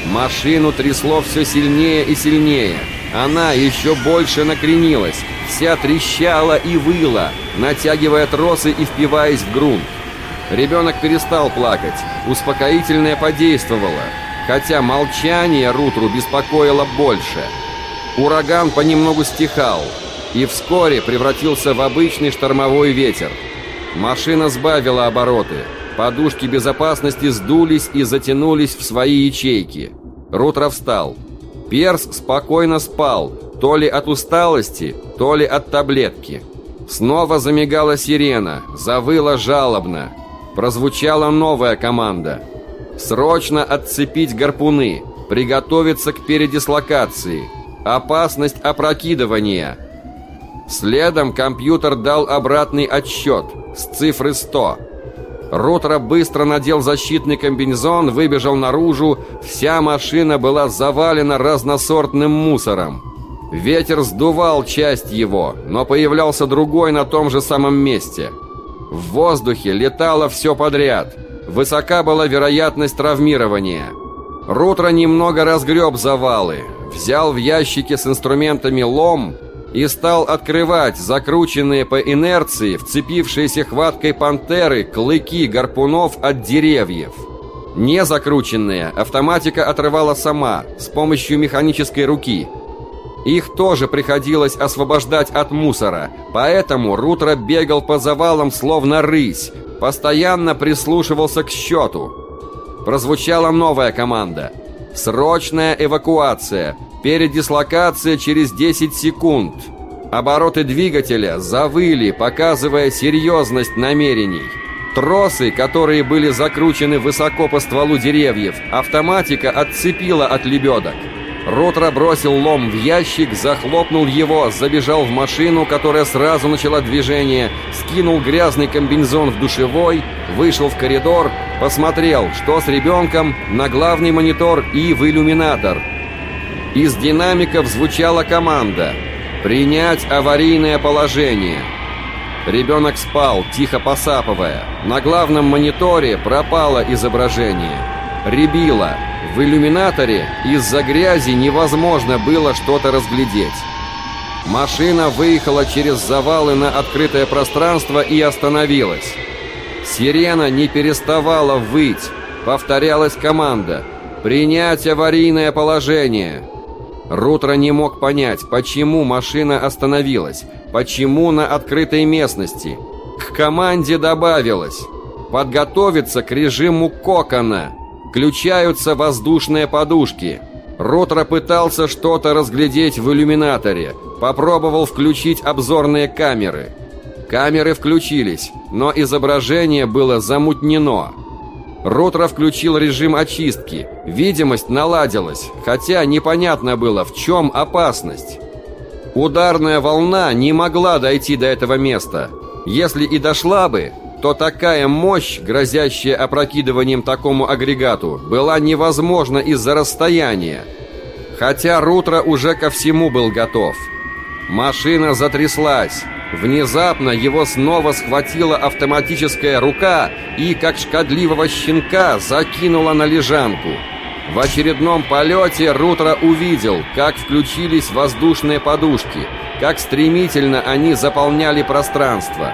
Машину трясло все сильнее и сильнее. Она еще больше накренилась, вся трещала и выла, натягивая тросы и впиваясь в грунт. Ребенок перестал плакать, успокоительное подействовало, хотя молчание Рутру беспокоило больше. Ураган понемногу стихал и вскоре превратился в обычный штормовой ветер. Машина сбавила обороты, подушки безопасности сдулись и затянулись в свои ячейки. Рутро встал. Перс спокойно спал, то ли от усталости, то ли от таблетки. Снова замигала сирена, завыла жалобно. Прозвучала новая команда. Срочно отцепить гарпуны, приготовиться к передислокации. Опасность опрокидывания. Следом компьютер дал обратный отсчет с цифры 100. Ротора быстро надел защитный комбинезон, выбежал наружу. Вся машина была завалена разносортным мусором. Ветер сдувал часть его, но появлялся другой на том же самом месте – в воздухе летало все подряд. Высока была вероятность травмирования. Рутро немного разгреб завалы, взял в ящике с инструментами лом и стал открывать закрученные по инерции, вцепившиеся хваткой пантеры, клыки гарпунов от деревьев. Не закрученные автоматика отрывала сама, с помощью механической руки – их тоже приходилось освобождать от мусора, поэтому Рутро бегал по завалам словно рысь, постоянно прислушивался к счету. Прозвучала новая команда. Срочная эвакуация. Передислокация через 10 секунд. Обороты двигателя завыли, показывая серьезность намерений. Тросы, которые были закручены высоко по стволу деревьев, автоматика отцепила от лебедок. Ротро бросил лом в ящик, захлопнул его, забежал в машину, которая сразу начала движение, скинул грязный комбинезон в душевой, вышел в коридор, посмотрел, что с ребенком, на главный монитор и в иллюминатор. Из динамиков звучала команда «Принять аварийное положение». Ребенок спал, тихо посапывая. На главном мониторе пропало изображение. Ребило. В иллюминаторе из-за грязи невозможно было что-то разглядеть. Машина выехала через завалы на открытое пространство и остановилась. Сирена не переставала выть. Повторялась команда «Принять аварийное положение». Рутро не мог понять, почему машина остановилась, почему на открытой местности. К команде добавилось «Подготовиться к режиму кокона». Включаются воздушные подушки. Ротро пытался что-то разглядеть в иллюминаторе. Попробовал включить обзорные камеры. Камеры включились, но изображение было замутнено. Ротро включил режим очистки. Видимость наладилась, хотя непонятно было, в чем опасность. Ударная волна не могла дойти до этого места. Если и дошла бы, то такая мощь, грозящая опрокидыванием такому агрегату, была невозможна из-за расстояния. Хотя Рутро уже ко всему был готов. Машина затряслась. Внезапно его снова схватила автоматическая рука и, как шкодливого щенка, закинула на лежанку. В очередном полете Рутро увидел, как включились воздушные подушки, как стремительно они заполняли пространство.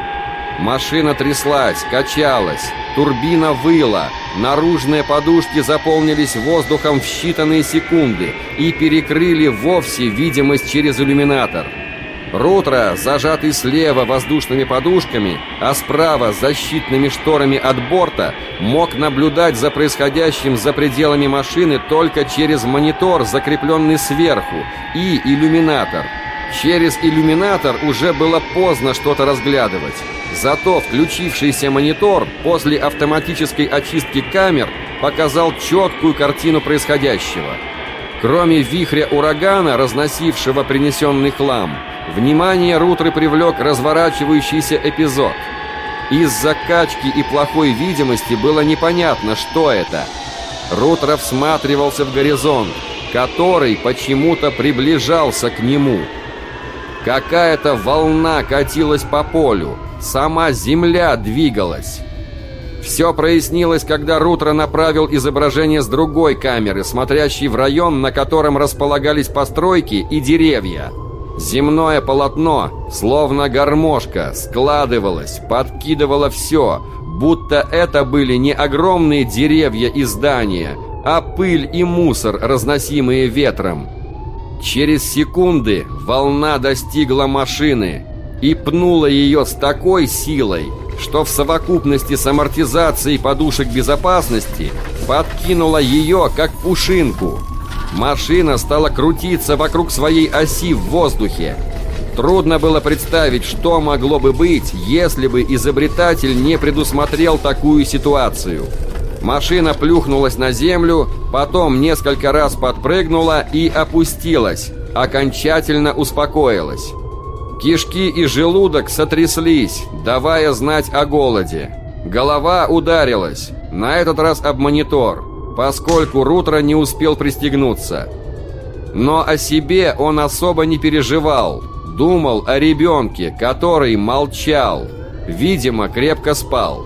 Машина тряслась, качалась, турбина выла, наружные подушки заполнились воздухом в считанные секунды и перекрыли вовсе видимость через иллюминатор. Рутро, зажатый слева воздушными подушками, а справа защитными шторами от борта, мог наблюдать за происходящим за пределами машины только через монитор, закрепленный сверху, и иллюминатор. Через иллюминатор уже было поздно что-то разглядывать. Зато включившийся монитор после автоматической очистки камер показал четкую картину происходящего. Кроме вихря урагана, разносившего принесенный хлам, внимание Рутры привлек разворачивающийся эпизод. Из-за качки и плохой видимости было непонятно, что это. Рутро всматривался в горизонт, который почему-то приближался к нему. Какая-то волна катилась по полю, сама земля двигалась. Все прояснилось, когда Рутро направил изображение с другой камеры, смотрящей в район, на котором располагались постройки и деревья. Земное полотно, словно гармошка, складывалось, подкидывало все, будто это были не огромные деревья и здания, а пыль и мусор, разносимые ветром. Через секунды волна достигла машины и пнула ее с такой силой, что в совокупности с амортизацией подушек безопасности подкинула ее, как пушинку. Машина стала крутиться вокруг своей оси в воздухе. Трудно было представить, что могло бы быть, если бы изобретатель не предусмотрел такую ситуацию. Машина плюхнулась на землю, потом несколько раз подпрыгнула и опустилась, окончательно успокоилась. Кишки и желудок сотряслись, давая знать о голоде. Голова ударилась, на этот раз об монитор, поскольку Рутро не успел пристегнуться. Но о себе он особо не переживал, думал о ребенке, который молчал, видимо, крепко спал.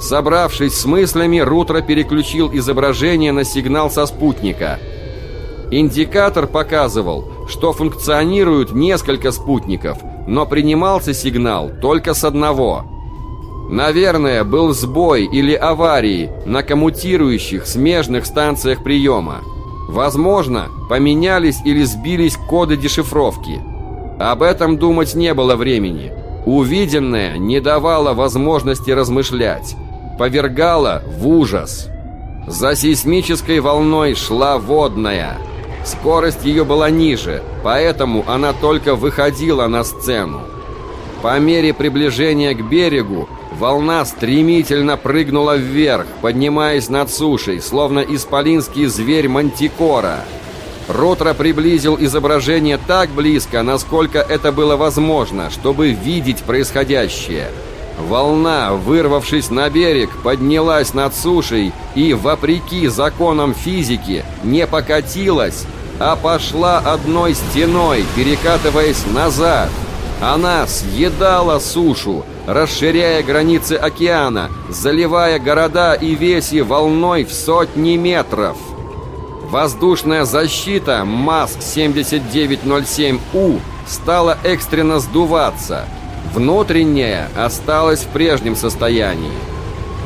Собравшись с мыслями, Рутро переключил изображение на сигнал со спутника – Индикатор показывал, что функционируют несколько спутников, но принимался сигнал только с одного. Наверное, был сбой или аварии на коммутирующих смежных станциях приема. Возможно, поменялись или сбились коды дешифровки. Об этом думать не было времени. Увиденное не давало возможности размышлять. Повергало в ужас. За сейсмической волной шла водная – Скорость ее была ниже, поэтому она только выходила на сцену. По мере приближения к берегу волна стремительно прыгнула вверх, поднимаясь над сушей, словно исполинский зверь Мантикора. Ротро приблизил изображение так близко, насколько это было возможно, чтобы видеть происходящее. Волна, вырвавшись на берег, поднялась над сушей и, вопреки законам физики, не покатилась, а пошла одной стеной, перекатываясь назад. Она съедала сушу, расширяя границы океана, заливая города и веси волной в сотни метров. Воздушная защита МАСК-7907У стала экстренно сдуваться. Внутренняя осталась в прежнем состоянии.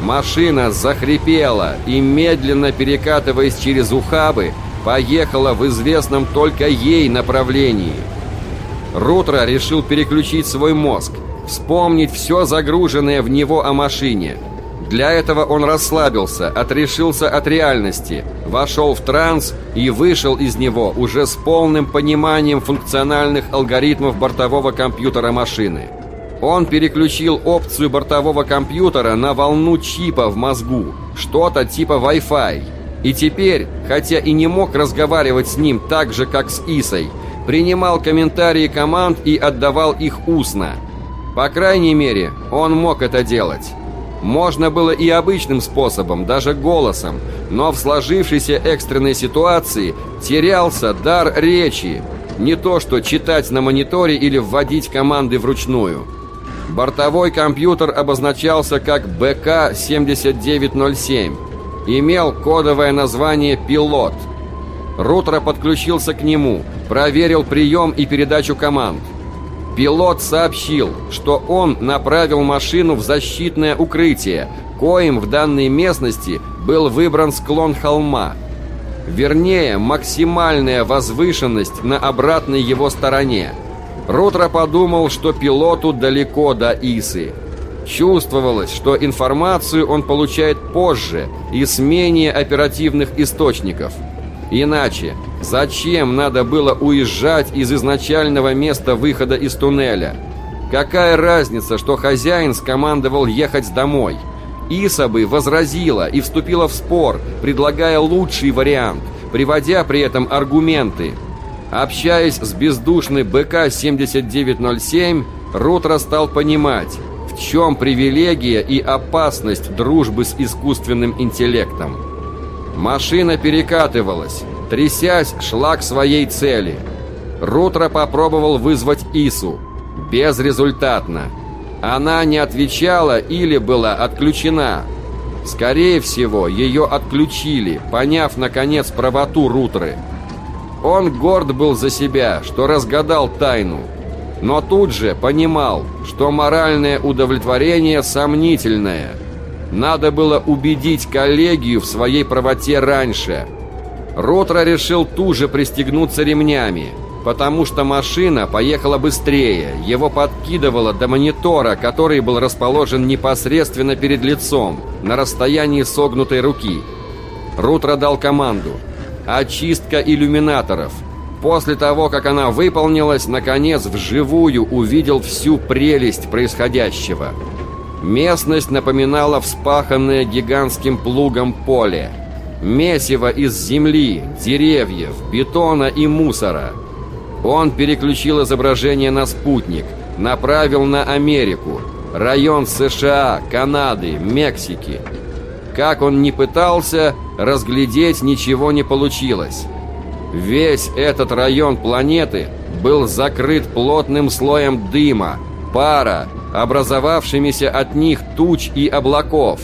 Машина захрипела и, медленно перекатываясь через ухабы, поехала в известном только ей направлении. Рутро решил переключить свой мозг, вспомнить все загруженное в него о машине. Для этого он расслабился, отрешился от реальности, вошел в транс и вышел из него уже с полным пониманием функциональных алгоритмов бортового компьютера машины. Он переключил опцию бортового компьютера на волну чипа в мозгу, что-то типа Wi-Fi, и теперь, хотя и не мог разговаривать с ним так же, как с Исой, принимал комментарии команд и отдавал их устно. По крайней мере, он мог это делать. Можно было и обычным способом, даже голосом, но в сложившейся экстренной ситуации терялся дар речи, не то что читать на мониторе или вводить команды вручную. Бортовой компьютер обозначался как БК-7907 имел кодовое название «Пилот». Рутро подключился к нему, проверил прием и передачу команд. Пилот сообщил, что он направил машину в защитное укрытие, коим в данной местности был выбран склон холма. Вернее, максимальная возвышенность на обратной его стороне. Рутро подумал, что пилоту далеко до Исы – Чувствовалось, что информацию он получает позже и с менее оперативных источников. Иначе, зачем надо было уезжать из изначального места выхода из туннеля? Какая разница, что хозяин скомандовал ехать домой? Иса бы возразила и вступила в спор, предлагая лучший вариант, приводя при этом аргументы. Общаясь с бездушной БК-7907, Рутро стал понимать, в чем привилегия и опасность дружбы с искусственным интеллектом. Машина перекатывалась, трясясь, шла к своей цели. Рутро попробовал вызвать Ису. Безрезультатно. Она не отвечала или была отключена. Скорее всего, ее отключили, поняв, наконец, правоту Рутры. Он горд был за себя, что разгадал тайну. Но тут же понимал, что моральное удовлетворение сомнительное. Надо было убедить коллегию в своей правоте раньше. Ротра решил туже пристегнуться ремнями – потому что машина поехала быстрее, его подкидывало до монитора, который был расположен непосредственно перед лицом, на расстоянии согнутой руки. Рутро дал команду. Очистка иллюминаторов. После того, как она выполнилась, наконец вживую увидел всю прелесть происходящего. Местность напоминала вспаханное гигантским плугом поле. Месиво из земли, деревьев, бетона и мусора – он переключил изображение на спутник, направил на Америку, район США, Канады, Мексики. Как он ни пытался, разглядеть ничего не получилось. Весь этот район планеты был закрыт плотным слоем дыма, пара, образовавшимися от них туч и облаков.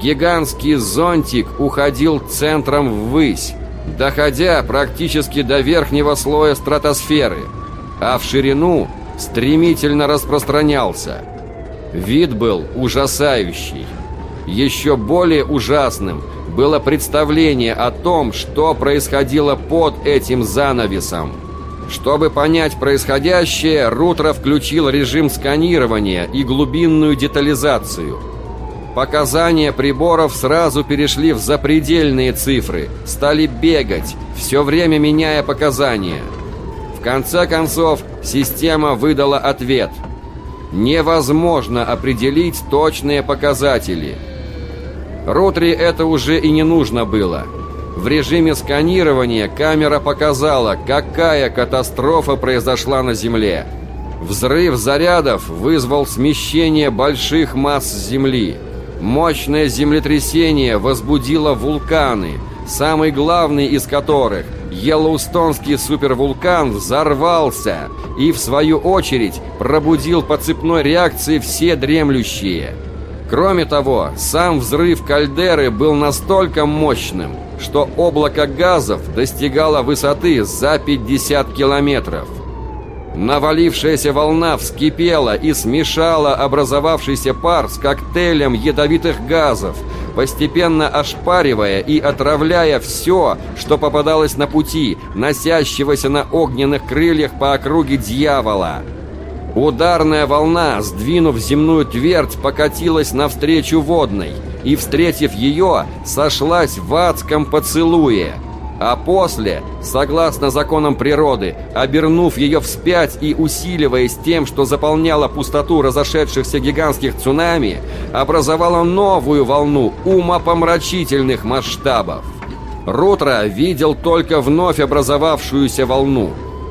Гигантский зонтик уходил центром ввысь, доходя практически до верхнего слоя стратосферы, а в ширину стремительно распространялся. Вид был ужасающий. Еще более ужасным было представление о том, что происходило под этим занавесом. Чтобы понять происходящее, Рутро включил режим сканирования и глубинную детализацию – Показания приборов сразу перешли в запредельные цифры, стали бегать, все время меняя показания. В конце концов, система выдала ответ. Невозможно определить точные показатели. Рутри это уже и не нужно было. В режиме сканирования камера показала, какая катастрофа произошла на Земле. Взрыв зарядов вызвал смещение больших масс Земли – Мощное землетрясение возбудило вулканы, самый главный из которых, Йеллоустонский супервулкан, взорвался и, в свою очередь, пробудил по цепной реакции все дремлющие. Кроме того, сам взрыв кальдеры был настолько мощным, что облако газов достигало высоты за 50 километров. Навалившаяся волна вскипела и смешала образовавшийся пар с коктейлем ядовитых газов, постепенно ошпаривая и отравляя все, что попадалось на пути, носящегося на огненных крыльях по округе дьявола. Ударная волна, сдвинув земную твердь, покатилась навстречу водной и, встретив ее, сошлась в адском поцелуе – а после, согласно законам природы, обернув ее вспять и усиливаясь тем, что заполняла пустоту разошедшихся гигантских цунами, образовала новую волну умопомрачительных масштабов. Рутро видел только вновь образовавшуюся волну.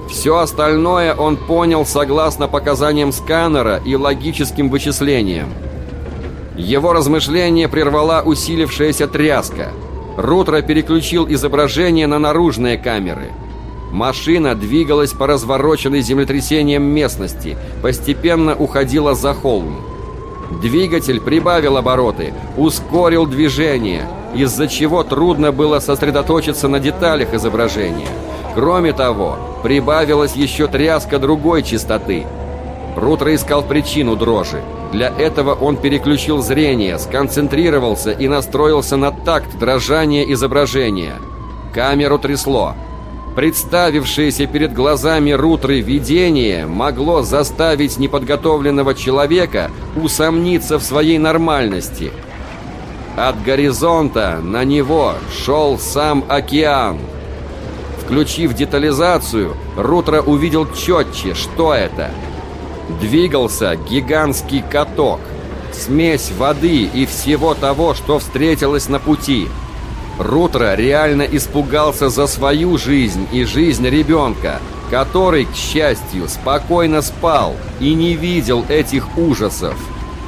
Все остальное он понял согласно показаниям сканера и логическим вычислениям. Его размышление прервала усилившаяся тряска – Рутро переключил изображение на наружные камеры. Машина двигалась по развороченной землетрясением местности, постепенно уходила за холм. Двигатель прибавил обороты, ускорил движение, из-за чего трудно было сосредоточиться на деталях изображения. Кроме того, прибавилась еще тряска другой частоты. Рутро искал причину дрожи. Для этого он переключил зрение, сконцентрировался и настроился на такт дрожания изображения. Камеру трясло. Представившееся перед глазами Рутры видение могло заставить неподготовленного человека усомниться в своей нормальности. От горизонта на него шел сам океан. Включив детализацию, Рутро увидел четче, что это – двигался гигантский каток, смесь воды и всего того, что встретилось на пути. Рутро реально испугался за свою жизнь и жизнь ребенка, который, к счастью, спокойно спал и не видел этих ужасов.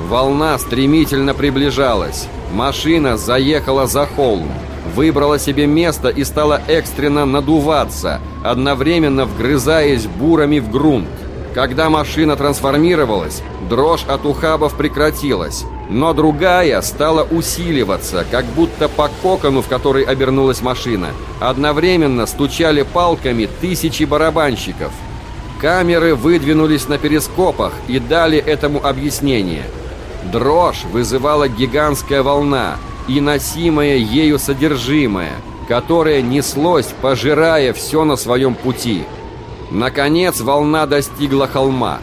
Волна стремительно приближалась. Машина заехала за холм, выбрала себе место и стала экстренно надуваться, одновременно вгрызаясь бурами в грунт. Когда машина трансформировалась, дрожь от ухабов прекратилась, но другая стала усиливаться, как будто по кокону, в который обернулась машина, одновременно стучали палками тысячи барабанщиков. Камеры выдвинулись на перископах и дали этому объяснение. Дрожь вызывала гигантская волна и носимое ею содержимое, которое неслось, пожирая все на своем пути – Наконец волна достигла холма.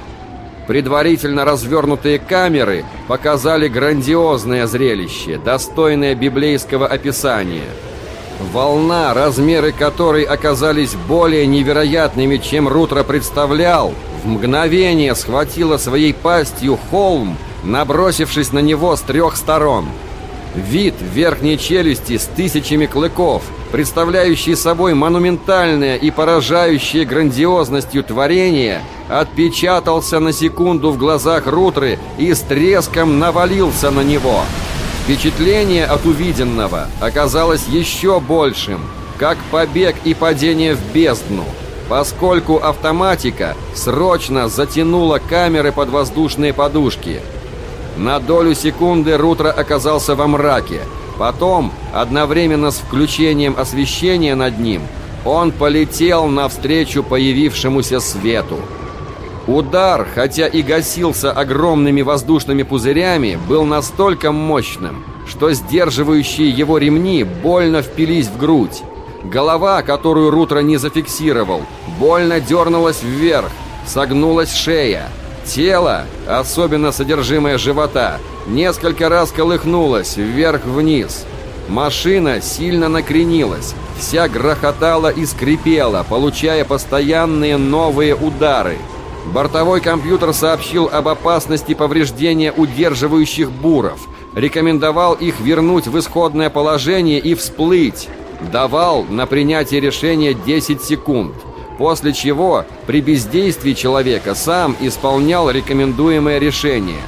Предварительно развернутые камеры показали грандиозное зрелище, достойное библейского описания. Волна, размеры которой оказались более невероятными, чем Рутро представлял, в мгновение схватила своей пастью холм, набросившись на него с трех сторон. Вид верхней челюсти с тысячами клыков – представляющий собой монументальное и поражающее грандиозностью творение, отпечатался на секунду в глазах Рутры и с треском навалился на него. Впечатление от увиденного оказалось еще большим, как побег и падение в бездну, поскольку автоматика срочно затянула камеры под воздушные подушки. На долю секунды Рутро оказался во мраке – Потом, одновременно с включением освещения над ним, он полетел навстречу появившемуся свету. Удар, хотя и гасился огромными воздушными пузырями, был настолько мощным, что сдерживающие его ремни больно впились в грудь. Голова, которую Рутро не зафиксировал, больно дернулась вверх, согнулась шея. Тело, особенно содержимое живота, несколько раз колыхнулось вверх-вниз. Машина сильно накренилась, вся грохотала и скрипела, получая постоянные новые удары. Бортовой компьютер сообщил об опасности повреждения удерживающих буров, рекомендовал их вернуть в исходное положение и всплыть, давал на принятие решения 10 секунд после чего при бездействии человека сам исполнял рекомендуемое решение.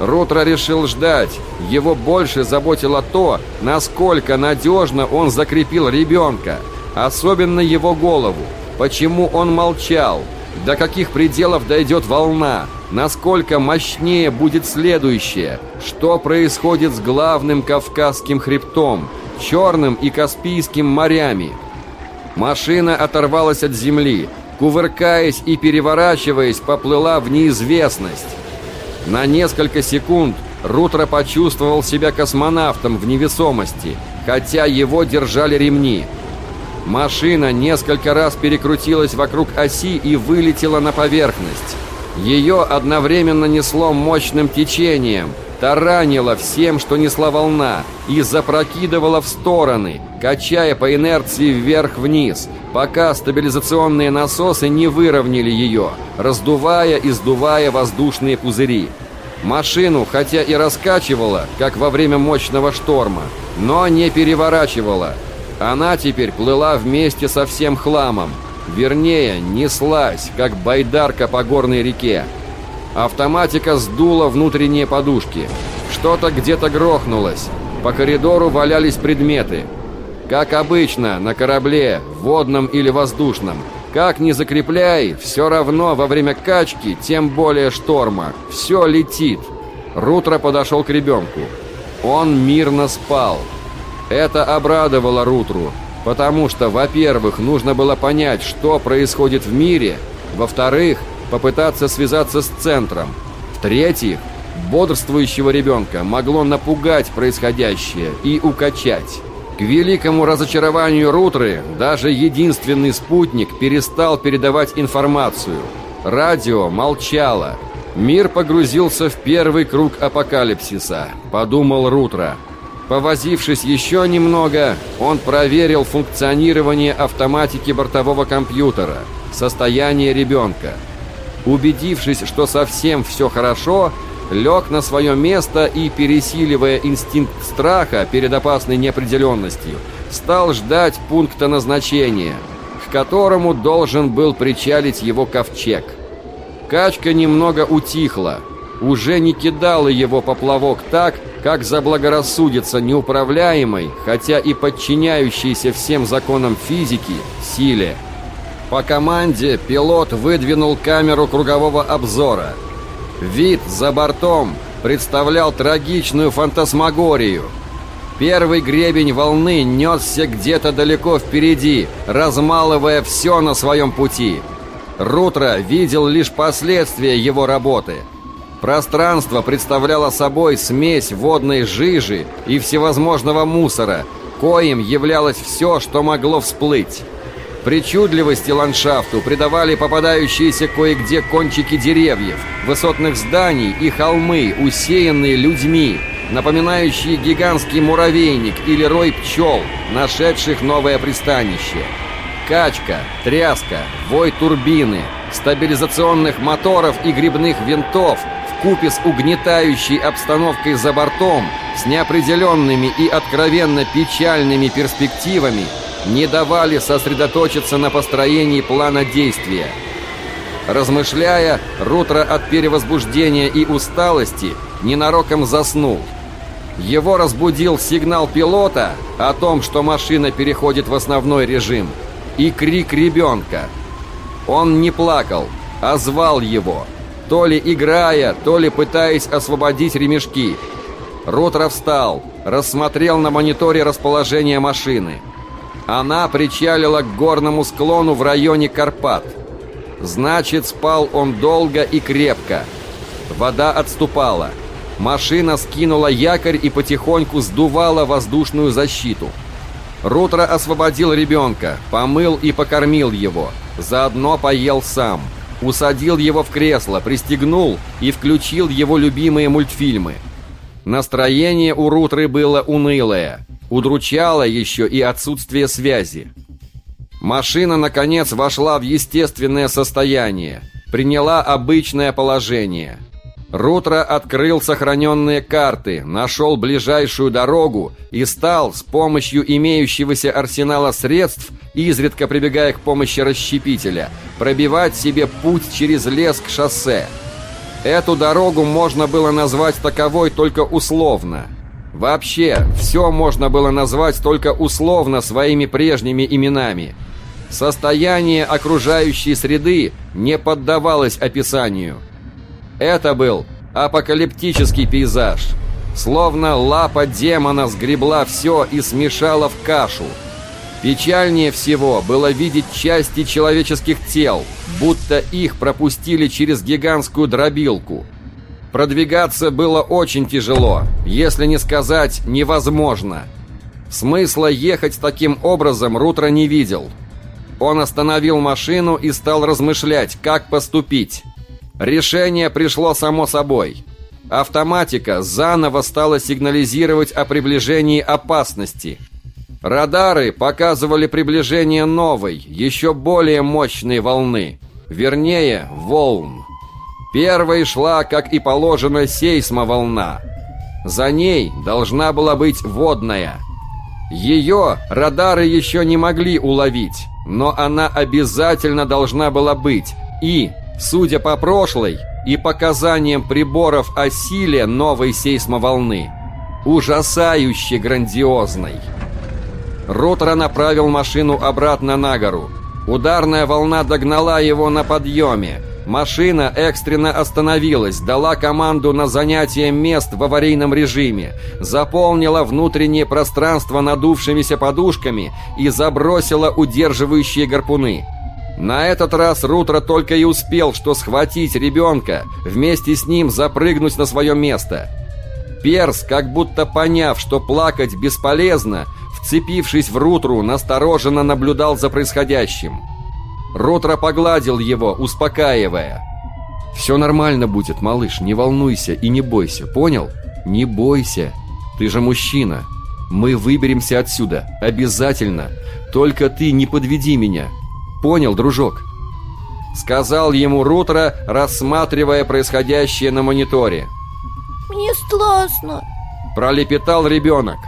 Рутро решил ждать. Его больше заботило то, насколько надежно он закрепил ребенка, особенно его голову, почему он молчал, до каких пределов дойдет волна, насколько мощнее будет следующее, что происходит с главным Кавказским хребтом, Черным и Каспийским морями – Машина оторвалась от земли, кувыркаясь и переворачиваясь, поплыла в неизвестность. На несколько секунд Рутро почувствовал себя космонавтом в невесомости, хотя его держали ремни. Машина несколько раз перекрутилась вокруг оси и вылетела на поверхность. Ее одновременно несло мощным течением – таранила всем, что несла волна, и запрокидывала в стороны, качая по инерции вверх-вниз, пока стабилизационные насосы не выровняли ее, раздувая и сдувая воздушные пузыри. Машину, хотя и раскачивала, как во время мощного шторма, но не переворачивала. Она теперь плыла вместе со всем хламом. Вернее, неслась, как байдарка по горной реке. Автоматика сдула внутренние подушки. Что-то где-то грохнулось. По коридору валялись предметы. Как обычно, на корабле, водном или воздушном. Как ни закрепляй, все равно во время качки, тем более шторма, все летит. Рутро подошел к ребенку. Он мирно спал. Это обрадовало Рутру, потому что, во-первых, нужно было понять, что происходит в мире, во-вторых, попытаться связаться с центром. В-третьих, бодрствующего ребенка могло напугать происходящее и укачать. К великому разочарованию Рутры даже единственный спутник перестал передавать информацию. Радио молчало. Мир погрузился в первый круг апокалипсиса, подумал Рутра. Повозившись еще немного, он проверил функционирование автоматики бортового компьютера, состояние ребенка – Убедившись, что совсем все хорошо, лег на свое место и, пересиливая инстинкт страха перед опасной неопределенностью, стал ждать пункта назначения, к которому должен был причалить его ковчег. Качка немного утихла, уже не кидала его поплавок так, как заблагорассудится неуправляемой, хотя и подчиняющейся всем законам физики, силе. По команде пилот выдвинул камеру кругового обзора. Вид за бортом представлял трагичную фантасмагорию. Первый гребень волны несся где-то далеко впереди, размалывая все на своем пути. Рутро видел лишь последствия его работы – Пространство представляло собой смесь водной жижи и всевозможного мусора, коим являлось все, что могло всплыть. Причудливости ландшафту придавали попадающиеся кое-где кончики деревьев, высотных зданий и холмы, усеянные людьми, напоминающие гигантский муравейник или рой пчел, нашедших новое пристанище. Качка, тряска, вой турбины, стабилизационных моторов и грибных винтов – вкупе с угнетающей обстановкой за бортом, с неопределенными и откровенно печальными перспективами, не давали сосредоточиться на построении плана действия. Размышляя, Рутро от перевозбуждения и усталости ненароком заснул. Его разбудил сигнал пилота о том, что машина переходит в основной режим, и крик ребенка. Он не плакал, а звал его – то ли играя, то ли пытаясь освободить ремешки. Рутро встал, рассмотрел на мониторе расположение машины. Она причалила к горному склону в районе Карпат. Значит, спал он долго и крепко. Вода отступала. Машина скинула якорь и потихоньку сдувала воздушную защиту. Рутро освободил ребенка, помыл и покормил его. Заодно поел сам – усадил его в кресло, пристегнул и включил его любимые мультфильмы. Настроение у Рутры было унылое, удручало еще и отсутствие связи. Машина, наконец, вошла в естественное состояние, приняла обычное положение – Рутро открыл сохраненные карты, нашел ближайшую дорогу и стал с помощью имеющегося арсенала средств, изредка прибегая к помощи расщепителя, пробивать себе путь через лес к шоссе. Эту дорогу можно было назвать таковой только условно. Вообще, все можно было назвать только условно своими прежними именами. Состояние окружающей среды не поддавалось описанию – это был апокалиптический пейзаж. Словно лапа демона сгребла все и смешала в кашу. Печальнее всего было видеть части человеческих тел, будто их пропустили через гигантскую дробилку. Продвигаться было очень тяжело, если не сказать невозможно. Смысла ехать таким образом Рутро не видел. Он остановил машину и стал размышлять, как поступить. Решение пришло само собой. Автоматика заново стала сигнализировать о приближении опасности. Радары показывали приближение новой, еще более мощной волны. Вернее, волн. Первой шла, как и положено, сейсмоволна. За ней должна была быть водная. Ее радары еще не могли уловить, но она обязательно должна была быть. И Судя по прошлой и показаниям приборов о силе новой сейсмоволны, ужасающе грандиозной. Ротора направил машину обратно на гору. Ударная волна догнала его на подъеме. Машина экстренно остановилась, дала команду на занятие мест в аварийном режиме, заполнила внутреннее пространство надувшимися подушками и забросила удерживающие гарпуны. На этот раз Рутро только и успел, что схватить ребенка, вместе с ним запрыгнуть на свое место. Перс, как будто поняв, что плакать бесполезно, вцепившись в Рутру, настороженно наблюдал за происходящим. Рутро погладил его, успокаивая. «Все нормально будет, малыш, не волнуйся и не бойся, понял? Не бойся, ты же мужчина. Мы выберемся отсюда, обязательно. Только ты не подведи меня, Понял, дружок?» Сказал ему Рутро, рассматривая происходящее на мониторе. бестласно Пролепетал ребенок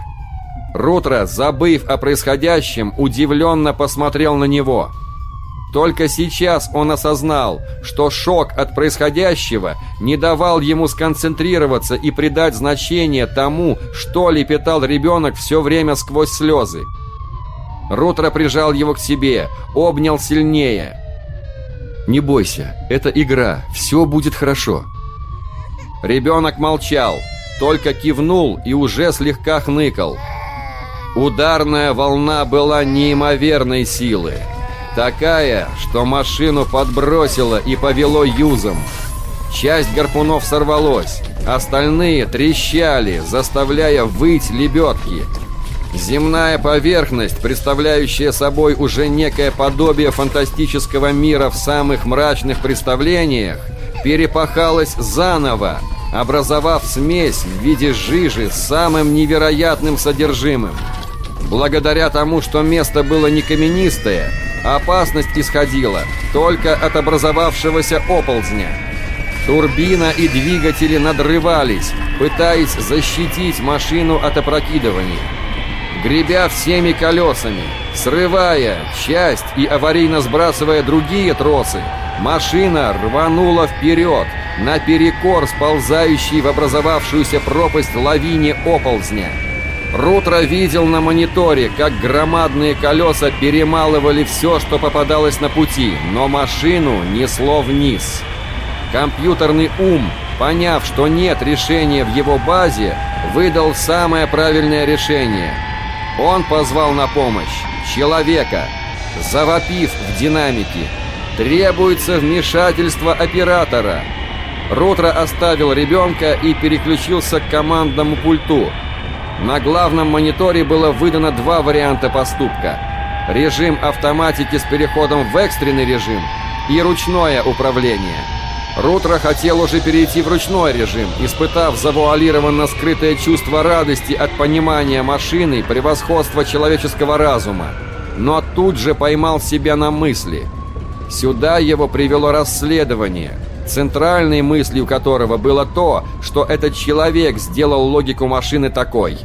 Рутро, забыв о происходящем, удивленно посмотрел на него только сейчас он осознал, что шок от происходящего не давал ему сконцентрироваться и придать значение тому, что лепетал ребенок все время сквозь слезы. Рутро прижал его к себе, обнял сильнее. «Не бойся, это игра, все будет хорошо». Ребенок молчал, только кивнул и уже слегка хныкал. Ударная волна была неимоверной силы. Такая, что машину подбросило и повело юзом. Часть гарпунов сорвалось, остальные трещали, заставляя выть лебедки. Земная поверхность, представляющая собой уже некое подобие фантастического мира в самых мрачных представлениях, перепахалась заново, образовав смесь в виде жижи с самым невероятным содержимым. Благодаря тому, что место было не каменистое, Опасность исходила только от образовавшегося оползня. Турбина и двигатели надрывались, пытаясь защитить машину от опрокидывания. Гребя всеми колесами, срывая часть и аварийно сбрасывая другие тросы, машина рванула вперед, наперекор сползающей в образовавшуюся пропасть лавине оползня. Рутро видел на мониторе, как громадные колеса перемалывали все, что попадалось на пути, но машину несло вниз. Компьютерный ум, поняв, что нет решения в его базе, выдал самое правильное решение. Он позвал на помощь человека, завопив в динамике. Требуется вмешательство оператора. Рутро оставил ребенка и переключился к командному пульту – на главном мониторе было выдано два варианта поступка. Режим автоматики с переходом в экстренный режим и ручное управление. Рутро хотел уже перейти в ручной режим, испытав завуалированно скрытое чувство радости от понимания машины превосходства человеческого разума. Но тут же поймал себя на мысли. Сюда его привело расследование – центральной мыслью которого было то, что этот человек сделал логику машины такой.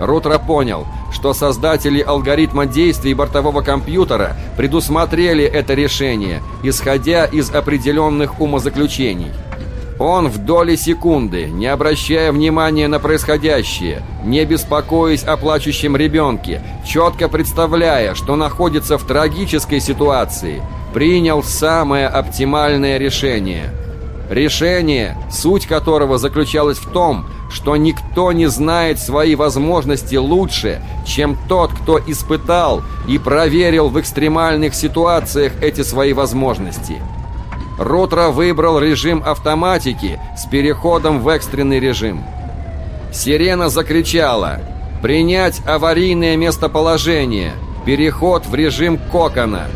Рутро понял, что создатели алгоритма действий бортового компьютера предусмотрели это решение, исходя из определенных умозаключений. Он в доли секунды, не обращая внимания на происходящее, не беспокоясь о плачущем ребенке, четко представляя, что находится в трагической ситуации – принял самое оптимальное решение. Решение, суть которого заключалась в том, что никто не знает свои возможности лучше, чем тот, кто испытал и проверил в экстремальных ситуациях эти свои возможности. Ротро выбрал режим автоматики с переходом в экстренный режим. Сирена закричала «Принять аварийное местоположение! Переход в режим кокона!»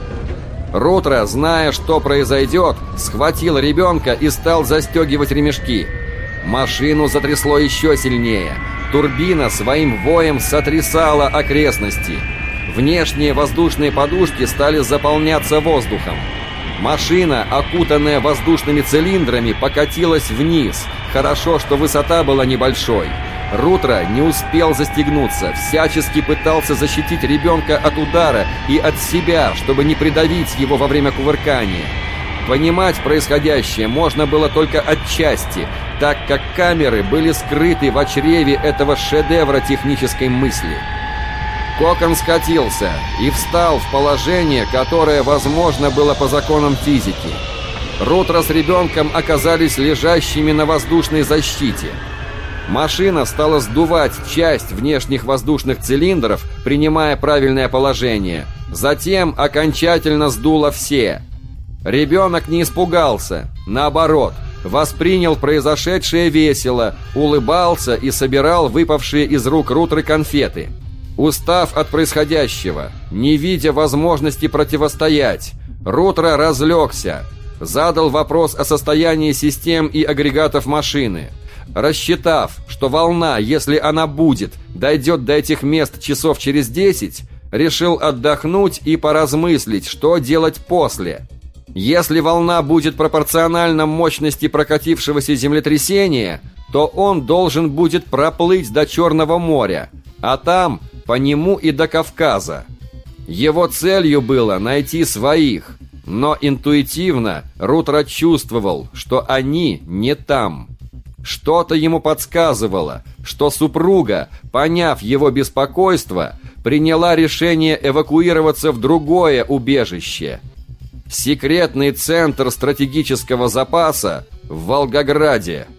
Рутро, зная, что произойдет, схватил ребенка и стал застегивать ремешки. Машину затрясло еще сильнее. Турбина своим воем сотрясала окрестности. Внешние воздушные подушки стали заполняться воздухом. Машина, окутанная воздушными цилиндрами, покатилась вниз. Хорошо, что высота была небольшой. Рутро не успел застегнуться, всячески пытался защитить ребенка от удара и от себя, чтобы не придавить его во время кувыркания. Понимать происходящее можно было только отчасти, так как камеры были скрыты в чреве этого шедевра технической мысли. Кокон скатился и встал в положение, которое возможно было по законам физики. Рутро с ребенком оказались лежащими на воздушной защите – Машина стала сдувать часть внешних воздушных цилиндров, принимая правильное положение. Затем окончательно сдуло все. Ребенок не испугался, наоборот, воспринял произошедшее весело, улыбался и собирал выпавшие из рук Рутры конфеты. Устав от происходящего, не видя возможности противостоять, Рутра разлегся, задал вопрос о состоянии систем и агрегатов машины – Рассчитав, что волна, если она будет, дойдет до этих мест часов через десять, решил отдохнуть и поразмыслить, что делать после. Если волна будет пропорциональна мощности прокатившегося землетрясения, то он должен будет проплыть до Черного моря, а там по нему и до Кавказа. Его целью было найти своих, но интуитивно Рутро чувствовал, что они не там. Что-то ему подсказывало, что супруга, поняв его беспокойство, приняла решение эвакуироваться в другое убежище. Секретный центр стратегического запаса в Волгограде –